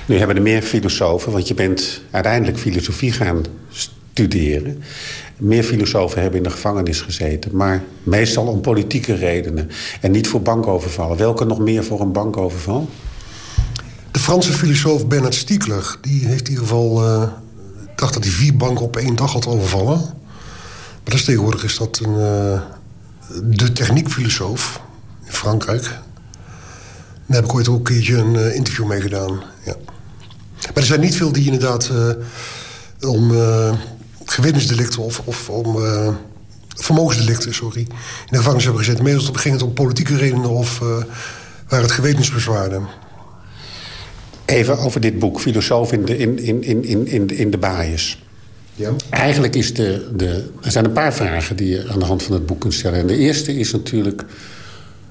Nu hebben er meer filosofen, want je bent uiteindelijk filosofie gaan studeren. Meer filosofen hebben in de gevangenis gezeten. Maar meestal om politieke redenen. En niet voor bankovervallen. Welke nog meer voor een bankoverval? De Franse filosoof Bernard Stiegler. Die heeft in ieder geval... Uh, dacht dat hij vier banken op één dag had overvallen. Maar dus tegenwoordig is dat een, uh, de techniekfilosoof in Frankrijk. Daar heb ik ooit ook een keertje een uh, interview mee gedaan. Ja. Maar er zijn niet veel die inderdaad om gewetensdelicten of, of om uh, vermogensdelicten, sorry, in de gevangenis hebben gezet. Meestal ging het om politieke redenen of uh, waar het gewetensbezwaarden. Even over dit boek, Filosoof in de, in, in, in, in, in de baaiers. Ja. Eigenlijk is de, de, er zijn een paar vragen die je aan de hand van het boek kunt stellen. En de eerste is natuurlijk,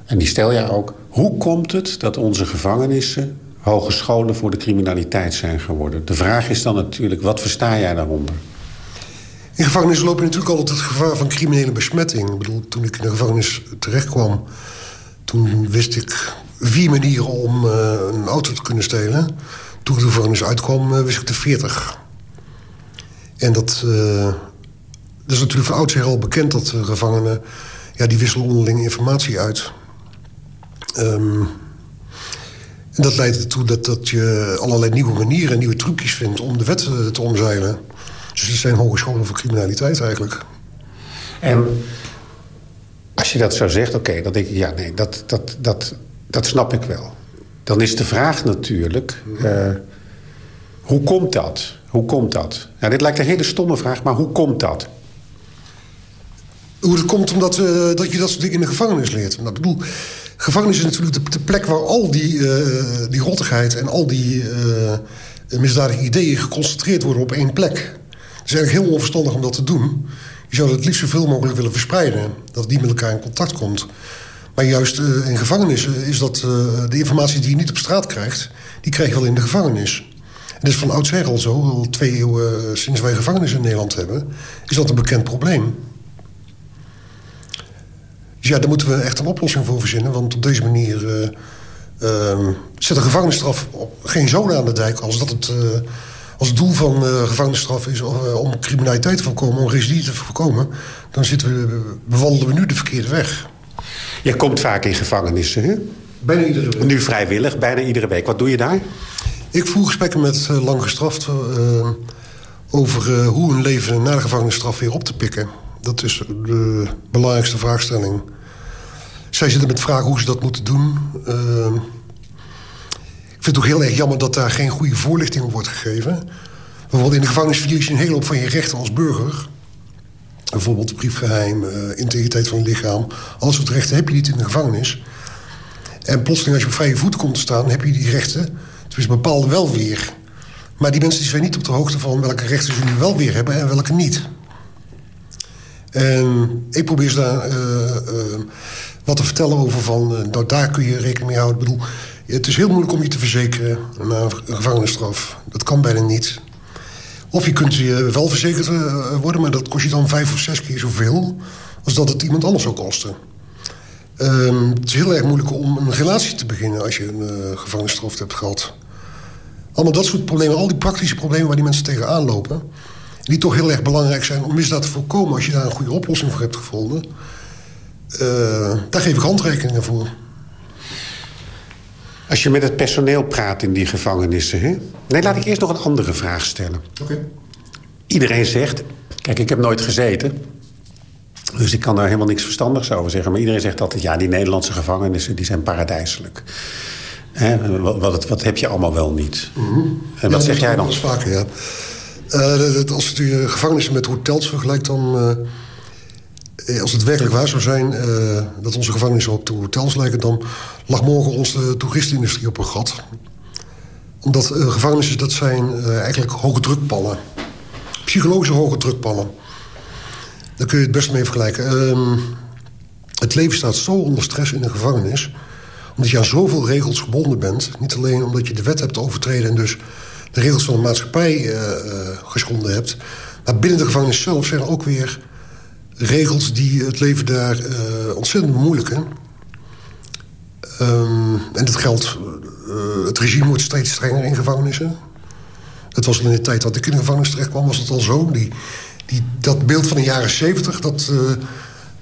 en die stel jij ook... hoe komt het dat onze gevangenissen hogescholen voor de criminaliteit zijn geworden? De vraag is dan natuurlijk, wat versta jij daaronder? In gevangenis loop je natuurlijk altijd het gevaar van criminele besmetting. Ik bedoel, toen ik in de gevangenis terechtkwam... toen wist ik vier manieren om uh, een auto te kunnen stelen. Toen ik de gevangenis uitkwam, uh, wist ik de veertig. En dat, uh, dat is natuurlijk van oudsher al bekend... dat gevangenen, ja, die wisselen onderling informatie uit. Um, en dat leidt ertoe dat, dat je allerlei nieuwe manieren en nieuwe trucjes vindt... om de wet te omzeilen... Dus het zijn hogescholen voor criminaliteit eigenlijk. En als je dat zo zegt, oké, okay, dan denk ik... ja, nee, dat, dat, dat, dat snap ik wel. Dan is de vraag natuurlijk... Uh, hoe komt dat? Hoe komt dat? Nou, dit lijkt een hele stomme vraag, maar hoe komt dat? Hoe het komt omdat uh, dat je dat soort dingen in de gevangenis leert. Nou, ik bedoel, gevangenis is natuurlijk de, de plek waar al die, uh, die rottigheid... en al die misdadige ideeën geconcentreerd worden op één plek. Het is eigenlijk heel onverstandig om dat te doen. Je zou het liefst zoveel mogelijk willen verspreiden. Dat niet met elkaar in contact komt. Maar juist uh, in gevangenissen is dat uh, de informatie die je niet op straat krijgt... die krijg je wel in de gevangenis. En dat is van oudsher al zo. Al twee eeuwen uh, sinds wij gevangenissen in Nederland hebben... is dat een bekend probleem. Dus ja, daar moeten we echt een oplossing voor verzinnen. Want op deze manier zet een gevangenisstraf op geen zoden aan de dijk... als dat het als het doel van uh, gevangenisstraf is uh, om criminaliteit te voorkomen, om recidive te voorkomen, dan zitten we, bewandelen we nu de verkeerde weg. Je komt vaak in gevangenissen, hè? Bijna iedere week. Nu vrijwillig, bijna iedere week. Wat doe je daar? Ik voer gesprekken met uh, lang gestraften over hoe hun leven na de gevangenisstraf weer op te pikken. Dat is de belangrijkste vraagstelling. Zij zitten met vragen hoe ze dat moeten doen vind het ook heel erg jammer dat daar geen goede voorlichting op wordt gegeven. Bijvoorbeeld in de gevangenis verlies je een hele hoop van je rechten als burger. Bijvoorbeeld briefgeheim, uh, integriteit van het lichaam. Al soort rechten heb je niet in de gevangenis. En plotseling als je op vrije voeten komt te staan, heb je die rechten. Dus bepaalde wel weer. Maar die mensen zijn niet op de hoogte van welke rechten ze nu wel weer hebben en welke niet. En ik probeer ze daar eh, eh, wat te vertellen over van... eh, nou, daar kun je rekening mee houden. Ik bedoel, het is heel moeilijk om je te verzekeren na een gevangenisstraf. Dat kan bijna niet. Of je kunt wel verzekerd eh, worden... maar dat kost je dan vijf of zes keer zoveel... als dat het iemand anders zou kosten. Ehm, het is heel erg moeilijk om een relatie te beginnen... als je een eh, gevangenisstraf hebt gehad. Allemaal dat soort problemen, al die praktische problemen... waar die mensen tegenaan lopen... die toch heel erg belangrijk zijn om misdaad te voorkomen... als je daar een goede oplossing voor hebt gevonden... eh, daar geef ik handrekeningen voor. Als je met het personeel praat in die gevangenissen... Hè? Nee, laat ik eerst nog een andere vraag stellen. Oké. Iedereen zegt... Kijk, ik heb nooit gezeten... Dus ik kan daar helemaal niks verstandigs over zeggen. Maar iedereen zegt altijd... ja, die Nederlandse gevangenissen die zijn paradijselijk. Hè, wat, wat, wat heb je allemaal wel niet? En wat Ja, zeg jij dan? Dat is vaker, ja. Eh, als je de gevangenissen met hotels vergelijkt... dan, eh, als het werkelijk waar zou zijn... eh, dat onze gevangenissen op de hotels lijken... dan lag morgen onze toeristenindustrie op een gat. Omdat eh, gevangenissen, dat zijn eh, eigenlijk hoge drukpallen. Psychologische hoge drukpallen. Daar kun je het best mee vergelijken. Ehm, het leven staat zo onder stress in een gevangenis omdat je aan zoveel regels gebonden bent. Niet alleen omdat je de wet hebt overtreden... en dus de regels van de maatschappij eh, eh, geschonden hebt. Maar binnen de gevangenis zelf zijn er ook weer regels... die het leven daar eh, ontzettend bemoeilijken. Ehm, en dat geldt... eh, het regime wordt steeds strenger in gevangenissen. Dat was al in de tijd dat ik in de gevangenis terecht kwam, was het al zo. Die, die, dat beeld van de jaren zeventig... dat...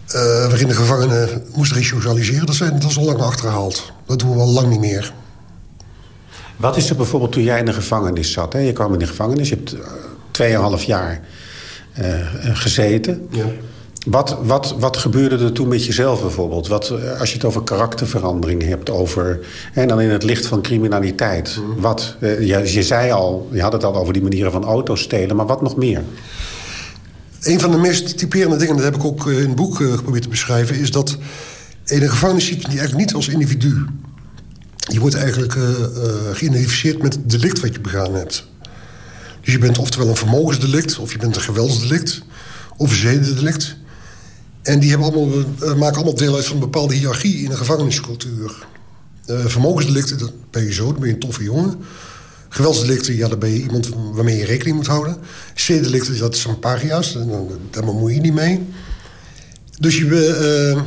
eh, waarin de gevangenen moesten resocialiseren... Dat, zijn, dat is al lang achterhaald. Dat doen we al lang niet meer. Wat is er bijvoorbeeld toen jij in de gevangenis zat? Hè? Je kwam in de gevangenis, je hebt tweeënhalf jaar gezeten. Ja. Wat, wat, wat gebeurde er toen met jezelf bijvoorbeeld? Wat, als je het over karakterverandering hebt, over, en dan in het licht van criminaliteit. Wat, eh, je, je zei al, je had het al over die manieren van auto's stelen, maar wat nog meer? Een van de meest typerende dingen, dat heb ik ook eh, in het boek eh, geprobeerd te beschrijven... is dat in een gevangenis zie je eigenlijk niet als individu. Je wordt eigenlijk geïdentificeerd met het delict wat je begaan hebt. Dus je bent oftewel een vermogensdelict... of je bent een geweldsdelict of een zedendelict. En die hebben allemaal, eh, maken allemaal deel uit van een bepaalde hiërarchie... in een gevangeniscultuur. Eh, vermogensdelicten, dat ben je zo, dan ben je een toffe jongen... Geweldsdelicten, ja, dan ben je iemand waarmee je rekening moet houden. Zedendelicten, dat zijn paria's, daar- bemoei je niet mee. Dus je, eh,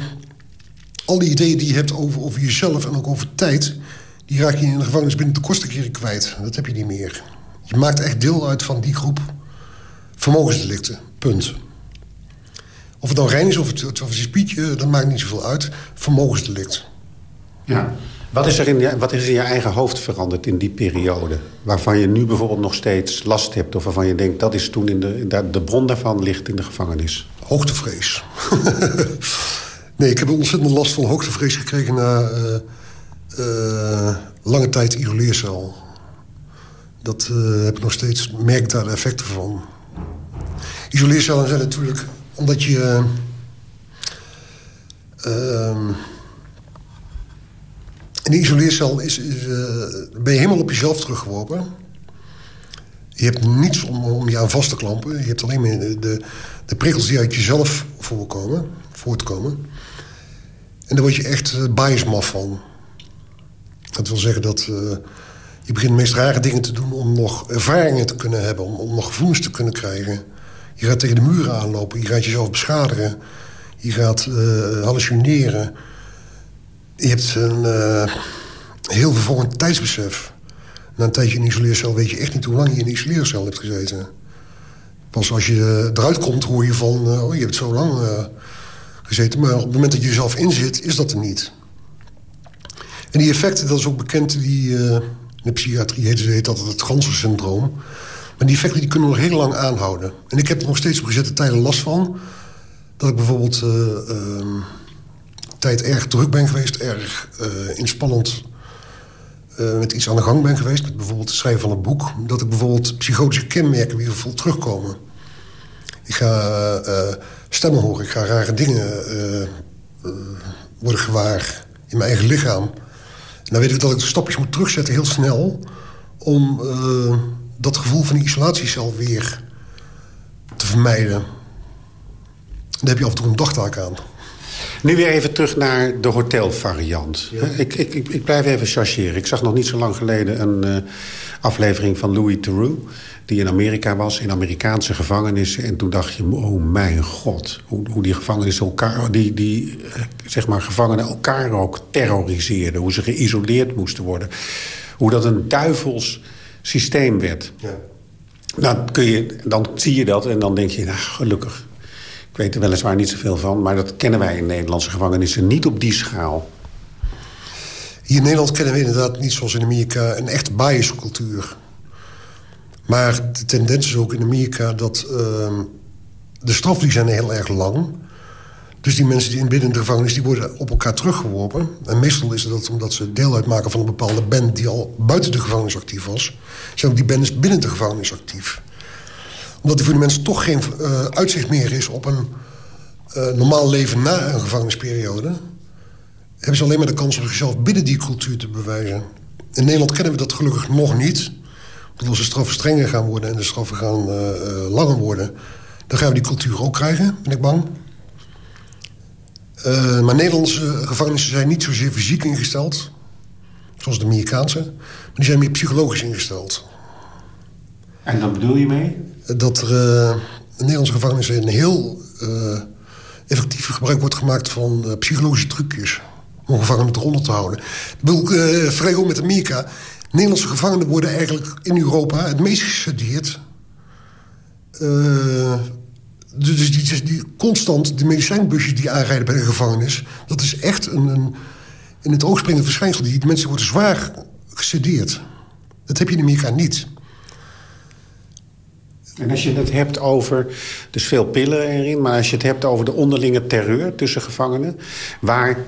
al die ideeën die je hebt over, over jezelf en ook over tijd... die raak je in de gevangenis binnen de kortste keren kwijt. Dat heb je niet meer. Je maakt echt deel uit van die groep vermogensdelicten. Punt. Of het nou rein is of het, of het is Pietje, dat maakt niet zoveel uit. Vermogensdelict. Ja. Wat is, er in je, wat is in je eigen hoofd veranderd in die periode? Waarvan je nu bijvoorbeeld nog steeds last hebt... of waarvan je denkt, dat is toen in de, de, bron daarvan ligt in de gevangenis? Hoogtevrees. nee, ik heb ontzettend last van hoogtevrees gekregen... na eh, eh, lange tijd isoleercel. Dat eh, heb ik nog steeds, merk daar de effecten van. Isoleercellen zijn natuurlijk omdat je... ehm, in een isoleercel is, is, eh, ben je helemaal op jezelf teruggeworpen. Je hebt niets om, om je aan vast te klampen. Je hebt alleen maar de, de, de prikkels die uit jezelf voorkomen, voortkomen. En daar word je echt uh, biasmaf van. Dat wil zeggen dat uh, je begint de meest rare dingen te doen... om nog ervaringen te kunnen hebben, om, om nog gevoelens te kunnen krijgen. Je gaat tegen de muren aanlopen, je gaat jezelf beschadigen. Je gaat uh, hallucineren. Je hebt een uh, heel vervolgend tijdsbesef. Na een tijdje in een isoleercel weet je echt niet hoe lang je in een isoleercel hebt gezeten. Pas als je eruit komt hoor je van, uh, oh je hebt zo lang gezeten. Maar op het moment dat je jezelf inzit, is dat er niet. En die effecten, dat is ook bekend, die, in de psychiatrie heet, dat het Ganser-syndroom. Maar die effecten die kunnen nog heel lang aanhouden. En ik heb er nog steeds op gezette tijden last van. Dat ik bijvoorbeeld uh, tijd erg druk ben geweest, erg uh, inspannend uh, met iets aan de gang ben geweest. Met bijvoorbeeld het schrijven van een boek. Dat ik bijvoorbeeld psychotische kenmerken weer vol terugkomen. Ik ga stemmen horen, ik ga rare dingen worden gewaar in mijn eigen lichaam. En dan weet ik dat ik de stapjes moet terugzetten heel snel. om eh, dat gevoel van die isolatiecel weer te vermijden. Daar heb je af en toe een dagtaak aan. Nu weer even terug naar de hotelvariant. Ik, ik, ik, ik blijf even chargeren. Ik zag nog niet zo lang geleden een uh, aflevering van Louis Theroux... die in Amerika was, in Amerikaanse gevangenissen. En toen dacht je, oh mijn god, hoe, hoe die gevangenissen elkaar... die, die uh, zeg maar, gevangenen elkaar ook terroriseerden. Hoe ze geïsoleerd moesten worden. Hoe dat een duivels systeem werd. Ja. Dan, kun je, dan zie je dat en dan denk je, nou, gelukkig. Ik weet er weliswaar niet zoveel van, maar dat kennen wij in Nederlandse gevangenissen niet op die schaal. Hier in Nederland kennen we inderdaad niet zoals in Amerika een echt biascultuur. Maar de tendens is ook in Amerika dat uh, de straffen zijn heel erg lang. Dus die mensen die in binnen de gevangenis die worden op elkaar teruggeworpen. En meestal is dat omdat ze deel uitmaken van een bepaalde band die al buiten de gevangenis actief was. Zijn ook die bands binnen de gevangenis actief omdat er voor die mensen toch geen uh, uitzicht meer is op een uh, normaal leven na een gevangenisperiode... hebben ze alleen maar de kans om zichzelf binnen die cultuur te bewijzen. In Nederland kennen we dat gelukkig nog niet. Want als de straffen strenger gaan worden en de straffen gaan uh, langer worden... dan gaan we die cultuur ook krijgen, ben ik bang. Maar Nederlandse gevangenissen zijn niet zozeer fysiek ingesteld... zoals de Amerikaanse, maar die zijn meer psychologisch ingesteld. En wat bedoel je mee? dat er uh, in Nederlandse gevangenissen een heel uh, effectief gebruik wordt gemaakt van psychologische trucjes. Om gevangenen eronder te houden. Ik bedoel, uh, vrij met Amerika. Nederlandse gevangenen worden eigenlijk in Europa het meest gesedeerd. Dus die, die, constant de medicijnbusjes die aanrijden bij de gevangenis... dat is echt een, een in het oog springend verschijnsel. Die mensen worden zwaar gesedeerd. Dat heb je in Amerika niet. En als je het hebt over, dus veel pillen erin... maar als je het hebt over de onderlinge terreur tussen gevangenen... waar,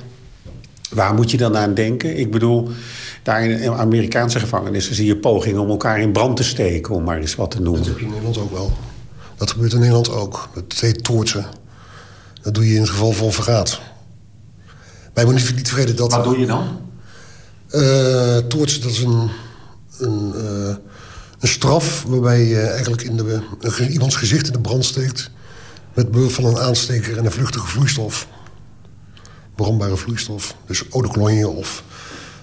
waar moet je dan aan denken? Ik bedoel, daar in Amerikaanse gevangenissen zie je pogingen... om elkaar in brand te steken, om maar eens wat te noemen. Dat heb je in Nederland ook wel. Dat gebeurt in Nederland ook. Dat heet toortsen. Dat doe je in het geval van verraad. Wij moeten niet vergeten dat... Wat doe je dan? Uh, toortsen, dat is een... een uh, een straf waarbij je eigenlijk in de, iemands gezicht in de brand steekt... met behulp van een aansteker en een vluchtige vloeistof. Brandbare vloeistof. Dus eau de cologne of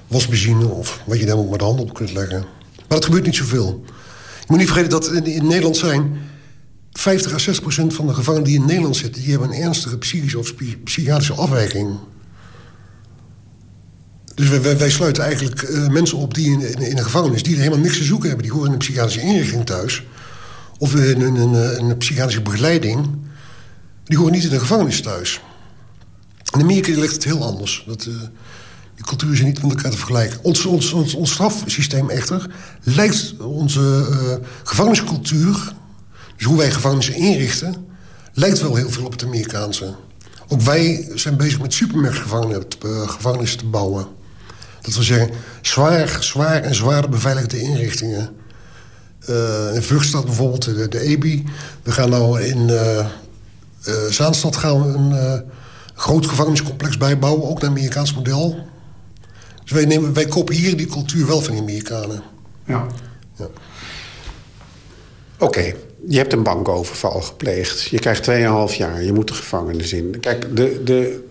wasbenzine of wat je daar ook met de hand op kunt leggen. Maar dat gebeurt niet zoveel. Je moet niet vergeten dat in, in Nederland zijn... 50 à 60 procent van de gevangenen die in Nederland zitten... die hebben een ernstige psychische of psychiatrische afwijking. Dus wij, sluiten eigenlijk uh, mensen op die in, in, gevangenis... die er helemaal niks te zoeken hebben. Die horen in een psychiatrische inrichting thuis. Of in, een psychiatrische begeleiding. Die horen niet in een gevangenis thuis. In Amerika ligt het heel anders. Dat, uh, die culturen zijn niet met elkaar te vergelijken. Ons, ons, ons, strafsysteem echter lijkt onze gevangeniscultuur... dus hoe wij gevangenissen inrichten... lijkt wel heel veel op het Amerikaanse. Ook wij zijn bezig met supermarktgevangenissen te bouwen. Dat wil zeggen, zwaar, zwaar en zwaar beveiligde inrichtingen. Uh, in Vught staat bijvoorbeeld de, de EBI. We gaan nou in uh, uh, Zaanstad gaan we een groot gevangeniscomplex bijbouwen. Ook naar Amerikaans model. Dus wij, nemen, wij kopiëren die cultuur wel van de Amerikanen. Ja. ja. Oké, okay. Je hebt een bankoverval gepleegd. Je krijgt 2,5 jaar. Je moet de gevangenis in. Kijk, de, de,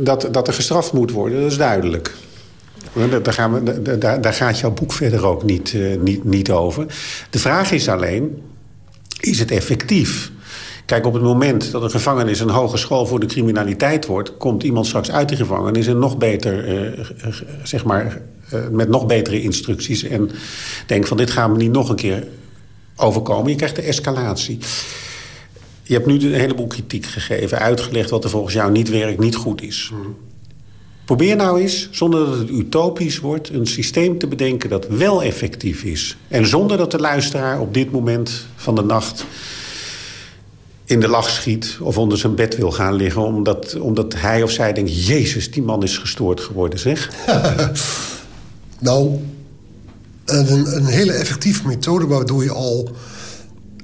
dat, dat er gestraft moet worden, dat is duidelijk. Daar, gaan we, daar, daar gaat jouw boek verder ook niet, uh, niet, niet over. De vraag is alleen, is het effectief? Kijk, op het moment dat een gevangenis een hogeschool voor de criminaliteit wordt... komt iemand straks uit die gevangenis en nog beter, uh, zeg maar, uh, met nog betere instructies... en denkt van dit gaan we niet nog een keer overkomen. Je krijgt de escalatie. Je hebt nu een heleboel kritiek gegeven, uitgelegd wat er volgens jou niet werkt, niet goed is. Mm. Probeer nou eens, zonder dat het utopisch wordt... een systeem te bedenken dat wel effectief is. En zonder dat de luisteraar op dit moment van de nacht... in de lach schiet of onder zijn bed wil gaan liggen... omdat, omdat hij of zij denkt... Jezus, die man is gestoord geworden, zeg. nou, een, een hele effectieve methode... waardoor je al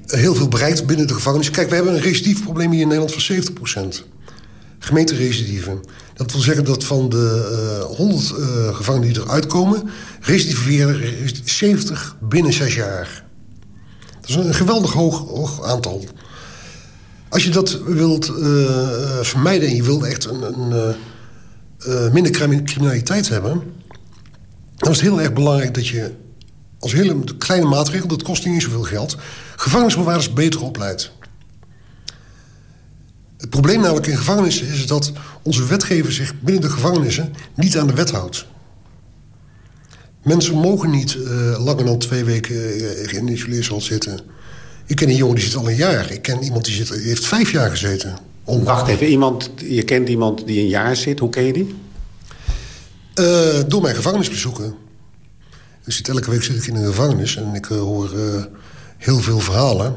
heel veel bereikt binnen de gevangenis. Kijk, we hebben een recidiefprobleem hier in Nederland van 70 procent. gemeenterecidieven. Dat wil zeggen dat van de uh, 100 uh, gevangenen die eruit komen... recidiveren er 70 binnen zes jaar. Dat is een geweldig hoog, hoog aantal. Als je dat wilt uh, vermijden en je wilt echt een, een minder criminaliteit hebben... dan is het heel erg belangrijk dat je als hele kleine maatregel... dat kost niet zoveel geld... gevangenisbewaarders beter opleidt. Het probleem namelijk in gevangenissen is dat onze wetgever zich binnen de gevangenissen niet aan de wet houdt. Mensen mogen niet uh, langer dan twee weken uh, in de isoleercel zitten. Ik ken een jongen die zit al een jaar. Ik ken iemand die, zit, die heeft vijf jaar gezeten. Om... Wacht even, iemand, je kent iemand die een jaar zit. Hoe ken je die? Uh, door mijn gevangenisbezoeken. Ik zit, elke week zit ik in een gevangenis en ik hoor heel veel verhalen.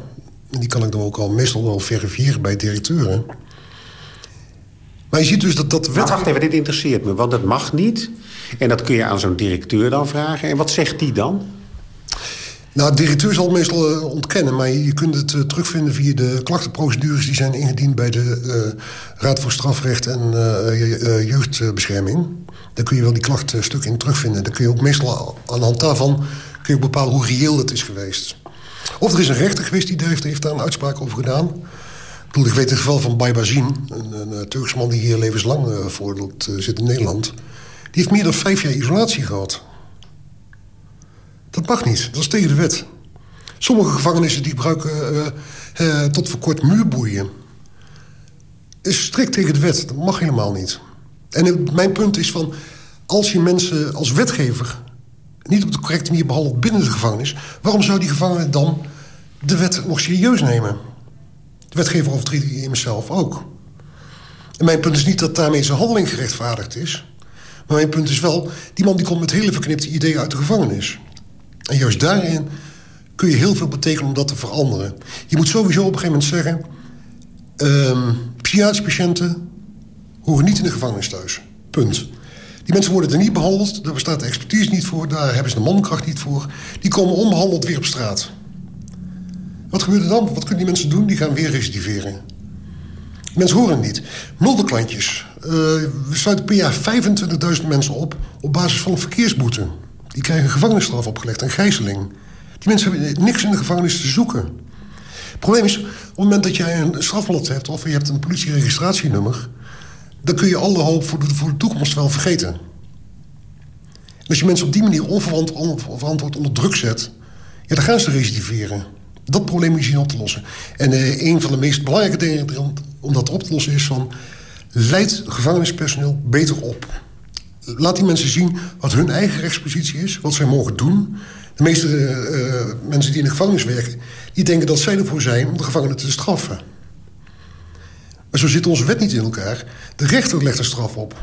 En die kan ik dan ook al meestal wel verifiëren bij directeuren. Maar je ziet dus dat dat... Wet... wacht even, dit interesseert me, want dat mag niet. En dat kun je aan zo'n directeur dan vragen. En wat zegt die dan? Nou, de directeur zal het meestal uh, ontkennen... maar je kunt het uh, terugvinden via de klachtenprocedures... die zijn ingediend bij de uh, Raad voor Strafrecht en Jeugdbescherming. Daar kun je wel die klachtstuk in terugvinden. Dan kun je ook meestal aan de hand daarvan kun je bepalen hoe reëel het is geweest. Of er is een rechter geweest die daar heeft, daar een uitspraak over gedaan. Ik, bedoel, ik weet het geval van Baybazin, een, een, Turks man die hier levenslang uh, zit in Nederland. Die heeft meer dan vijf jaar isolatie gehad. Dat mag niet, dat is tegen de wet. Sommige gevangenissen die gebruiken uh, tot voor kort muurboeien. is strikt tegen de wet, dat mag helemaal niet. En mijn punt is van, als je mensen als wetgever niet op de correcte manier behandeld binnen de gevangenis... waarom zou die gevangene dan de wet nog serieus nemen? De wetgever overtreedt die in mezelf ook. En mijn punt is niet dat daarmee zijn handeling gerechtvaardigd is. Maar mijn punt is wel, die man die komt met hele verknipte ideeën uit de gevangenis. En juist daarin kun je heel veel betekenen om dat te veranderen. Je moet sowieso op een gegeven moment zeggen... Um, psychiatrische patiënten horen niet in de gevangenis thuis. Punt. Die mensen worden er niet behandeld. Daar bestaat de expertise niet voor. Daar hebben ze de mankracht niet voor. Die komen onbehandeld weer op straat. Wat gebeurt er dan? Wat kunnen die mensen doen? Die gaan weer recidiveren. Mensen horen het niet. Mulderklantjes. Uh, we sluiten per jaar 25.000 mensen op... op basis van een verkeersboete. Die krijgen gevangenisstraf opgelegd en gijzeling. Die mensen hebben niks in de gevangenis te zoeken. Het probleem is, op het moment dat jij een strafblad hebt... of je hebt een politieregistratienummer dan kun je alle hoop voor de, toekomst wel vergeten. En als je mensen op die manier onverantwoord onder druk zet... Ja, dan gaan ze recidiveren. Dat probleem je zien op te lossen. En uh, een van de meest belangrijke dingen om dat op te lossen is van... leid gevangenispersoneel beter op. Laat die mensen zien wat hun eigen rechtspositie is, wat zij mogen doen. De meeste uh, mensen die in de gevangenis werken... die denken dat zij ervoor zijn om de gevangenen te straffen. Maar zo zit onze wet niet in elkaar. De rechter legt een straf op.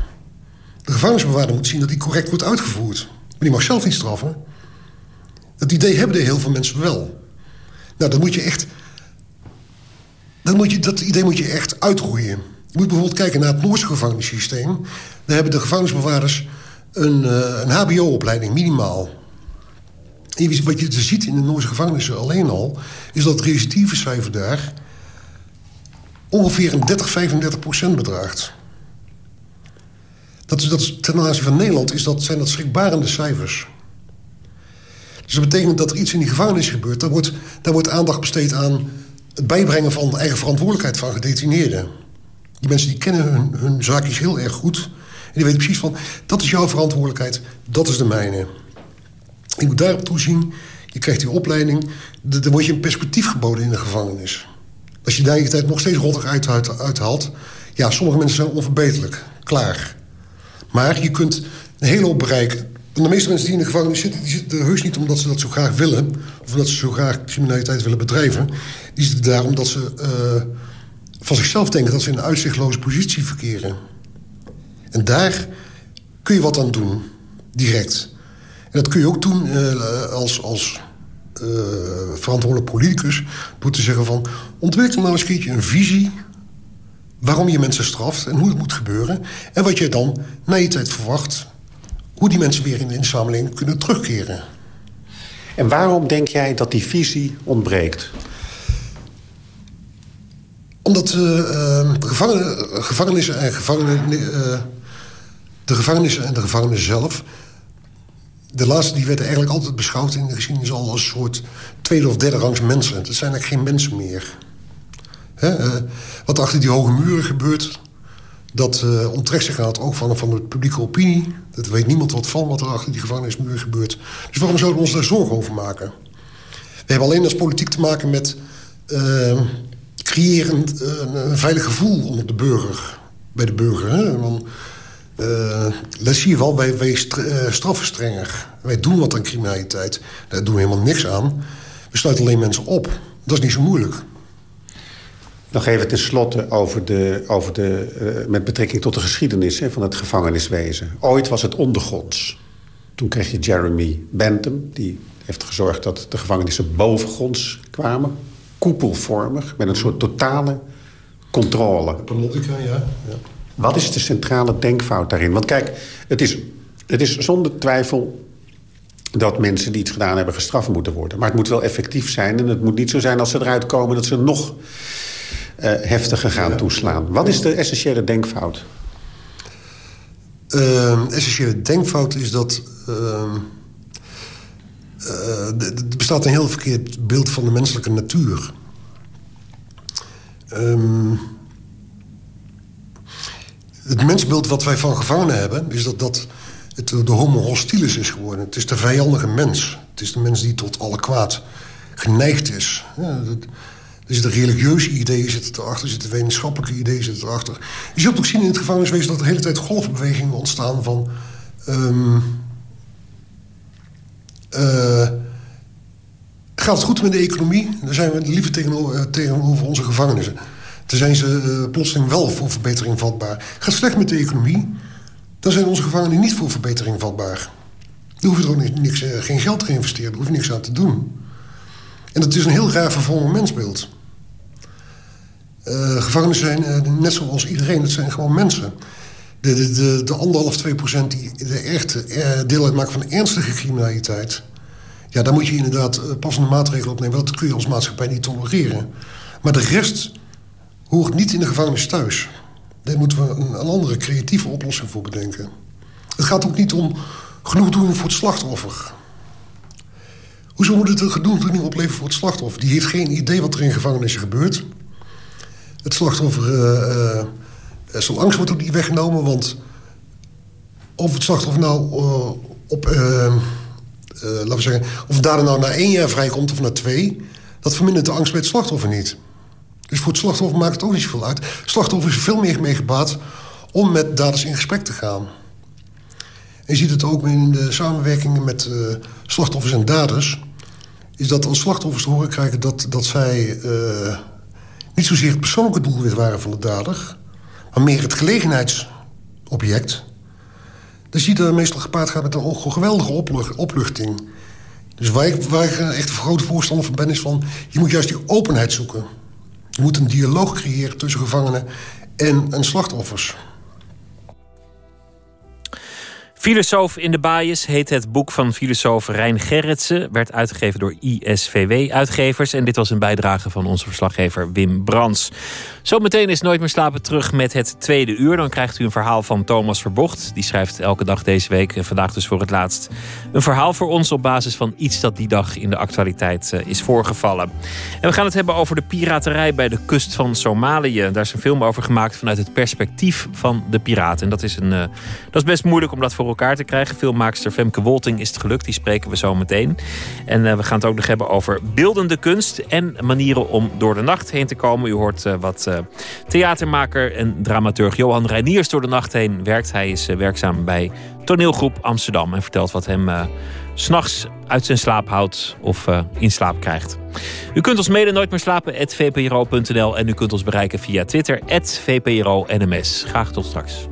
De gevangenisbewaarder moet zien dat die correct wordt uitgevoerd. Maar die mag zelf niet straffen. Dat idee hebben de heel veel mensen wel. Nou, dat moet je echt... Dat, moet je, dat idee moet je echt uitroeien. Je moet bijvoorbeeld kijken naar het Noorse gevangenissysteem. Daar hebben de gevangenisbewaarders een, uh, een hbo-opleiding, minimaal. En wat je ziet in de Noorse gevangenissen alleen al... is dat recidivecijfer daar ongeveer een 30, 35 procent bedraagt. Dat is, dat ten aanzien van Nederland is dat, zijn dat schrikbarende cijfers. Dus dat betekent dat er iets in die gevangenis gebeurt. Daar wordt, daar wordt aandacht besteed aan het bijbrengen van de eigen verantwoordelijkheid van gedetineerden. Die mensen die kennen hun, hun zaakjes heel erg goed. En die weten precies van, dat is jouw verantwoordelijkheid, dat is de mijne. Je moet daarop toezien, je krijgt die opleiding... dan word je een perspectief geboden in de gevangenis. Als je daar je tijd nog steeds rottig uit, uithaalt... ja, sommige mensen zijn onverbeterlijk. Klaar. Maar je kunt een hele hoop bereiken. En de meeste mensen die in de gevangenis zitten... die zitten heus niet omdat ze dat zo graag willen... of omdat ze zo graag criminaliteit willen bedrijven. Die zitten daar omdat ze uh, van zichzelf denken... dat ze in een uitzichtloze positie verkeren. En daar kun je wat aan doen. Direct. En dat kun je ook doen uh, als... als uh, verantwoordelijk politicus... door te zeggen van... ontwikkel nou eens een keertje een visie... waarom je mensen straft en hoe het moet gebeuren... en wat je dan na je tijd verwacht... hoe die mensen weer in de samenleving kunnen terugkeren. En waarom denk jij dat die visie ontbreekt? Omdat eh, eh, gevangenen, gevangenissen en gevangenen... eh, de gevangenissen en de gevangenen zelf... De laatste die werden eigenlijk altijd beschouwd in de geschiedenis al als een soort tweede of derde rangs mensen. Dat zijn eigenlijk geen mensen meer. Hè, eh, wat achter die hoge muren gebeurt, dat uh, onttrekt zich het oog van, van de publieke opinie. Dat weet niemand wat van wat er achter die gevangenismuren gebeurt. Dus waarom zouden we ons daar zorgen over maken? We hebben alleen als politiek te maken met uh, creëren een, een, veilig gevoel onder de burger. Bij de burger. Hè? Want, uh, dat zie je wel, wij, wij straffen strenger. Wij doen wat aan criminaliteit. Daar doen we helemaal niks aan. We sluiten alleen mensen op. Dat is niet zo moeilijk. Nog even tenslotte over de, over de, uh, met betrekking tot de geschiedenis hè, van het gevangeniswezen. Ooit was het ondergronds. Toen kreeg je Jeremy Bentham. Die heeft gezorgd dat de gevangenissen bovengronds kwamen. Koepelvormig, met een soort totale controle. Logica, ja. ja. Wat is de centrale denkfout daarin? Want kijk, het is, het is zonder twijfel dat mensen die iets gedaan hebben gestraft moeten worden. Maar het moet wel effectief zijn. En het moet niet zo zijn als ze eruit komen dat ze nog uh, heftiger gaan toeslaan. Wat is de essentiële denkfout? Uh, essentiële denkfout is dat... Uh, er bestaat een heel verkeerd beeld van de menselijke natuur. Um, het mensbeeld wat wij van gevangenen hebben... is dat, dat het de homo hostilis is geworden. Het is de vijandige mens. Het is de mens die tot alle kwaad geneigd is. Ja, dat, er zitten religieuze ideeën zitten erachter, er zitten wetenschappelijke ideeën zitten erachter. Je zult ook zien in het gevangeniswezen dat er de hele tijd golfbewegingen ontstaan van... Um, uh, gaat het goed met de economie? Dan zijn we liever tegenover, tegenover onze gevangenissen. Dan zijn ze uh, plotseling wel voor verbetering vatbaar. Gaat slecht met de economie? Dan zijn onze gevangenen niet voor verbetering vatbaar. Hoef je er ook niks, uh, geen geld te investeren. Daar hoef je niks aan te doen. En dat is een heel raar mensbeeld. Uh, gevangenen zijn net zoals iedereen. Het zijn gewoon mensen. De, de, de, de anderhalf, twee procent die de echt deel uitmaken van ernstige criminaliteit... ja, daar moet je inderdaad passende maatregelen opnemen. Dat kun je als maatschappij niet tolereren. Maar de rest hoort niet in de gevangenis thuis. Daar moeten we een, andere creatieve oplossing voor bedenken. Het gaat ook niet om genoeg doen voor het slachtoffer. Hoezo moet het een genoegdoening opleveren voor het slachtoffer? Die heeft geen idee wat er in gevangenissen gebeurt. Het slachtoffer... Uh, uh, zijn angst wordt ook niet weggenomen, want... of het slachtoffer nou uh, op... laten we zeggen, of daar nou na één jaar vrijkomt of na twee... dat vermindert de angst bij het slachtoffer niet. Dus voor het slachtoffer maakt het ook niet zoveel uit. Het slachtoffer is veel meer mee gebaat om met daders in gesprek te gaan. En je ziet het ook in de samenwerkingen met uh, slachtoffers en daders... is dat als slachtoffers te horen krijgen dat, dat zij uh, niet zozeer het persoonlijke doelwit waren van de dader... maar meer het gelegenheidsobject... dan zie je dat meestal gepaard gaat met een geweldige opluchting. Dus waar ik, waar ik echt een grote voorstander van ben is van... je moet juist die openheid zoeken... Je moet een dialoog creëren tussen gevangenen en, en slachtoffers. Filosoof in de Baaiers heet het boek van filosoof Rijn Gerritsen. Werd uitgegeven door ISVW-uitgevers. En dit was een bijdrage van onze verslaggever Wim Brands. Zometeen is Nooit meer slapen terug met het tweede uur. Dan krijgt u een verhaal van Thomas Verbocht. Die schrijft elke dag deze week, en vandaag dus voor het laatst... een verhaal voor ons op basis van iets dat die dag in de actualiteit is voorgevallen. En we gaan het hebben over de piraterij bij de kust van Somalië. Daar is een film over gemaakt vanuit het perspectief van de piraten. En dat is, een, uh, dat is best moeilijk om dat voor elkaar te krijgen. Filmmaakster Femke Wolting is het gelukt, die spreken we zo meteen. En uh, we gaan het ook nog hebben over beeldende kunst en manieren om door de nacht heen te komen. U hoort uh, wat uh, theatermaker en dramaturg Johan Reiniers door de nacht heen werkt. Hij is werkzaam bij toneelgroep Amsterdam en vertelt wat hem s'nachts uit zijn slaap houdt of in slaap krijgt. U kunt ons mailen nooit meer slapen vpro.nl en u kunt ons bereiken via Twitter vpro-nms. Graag tot straks.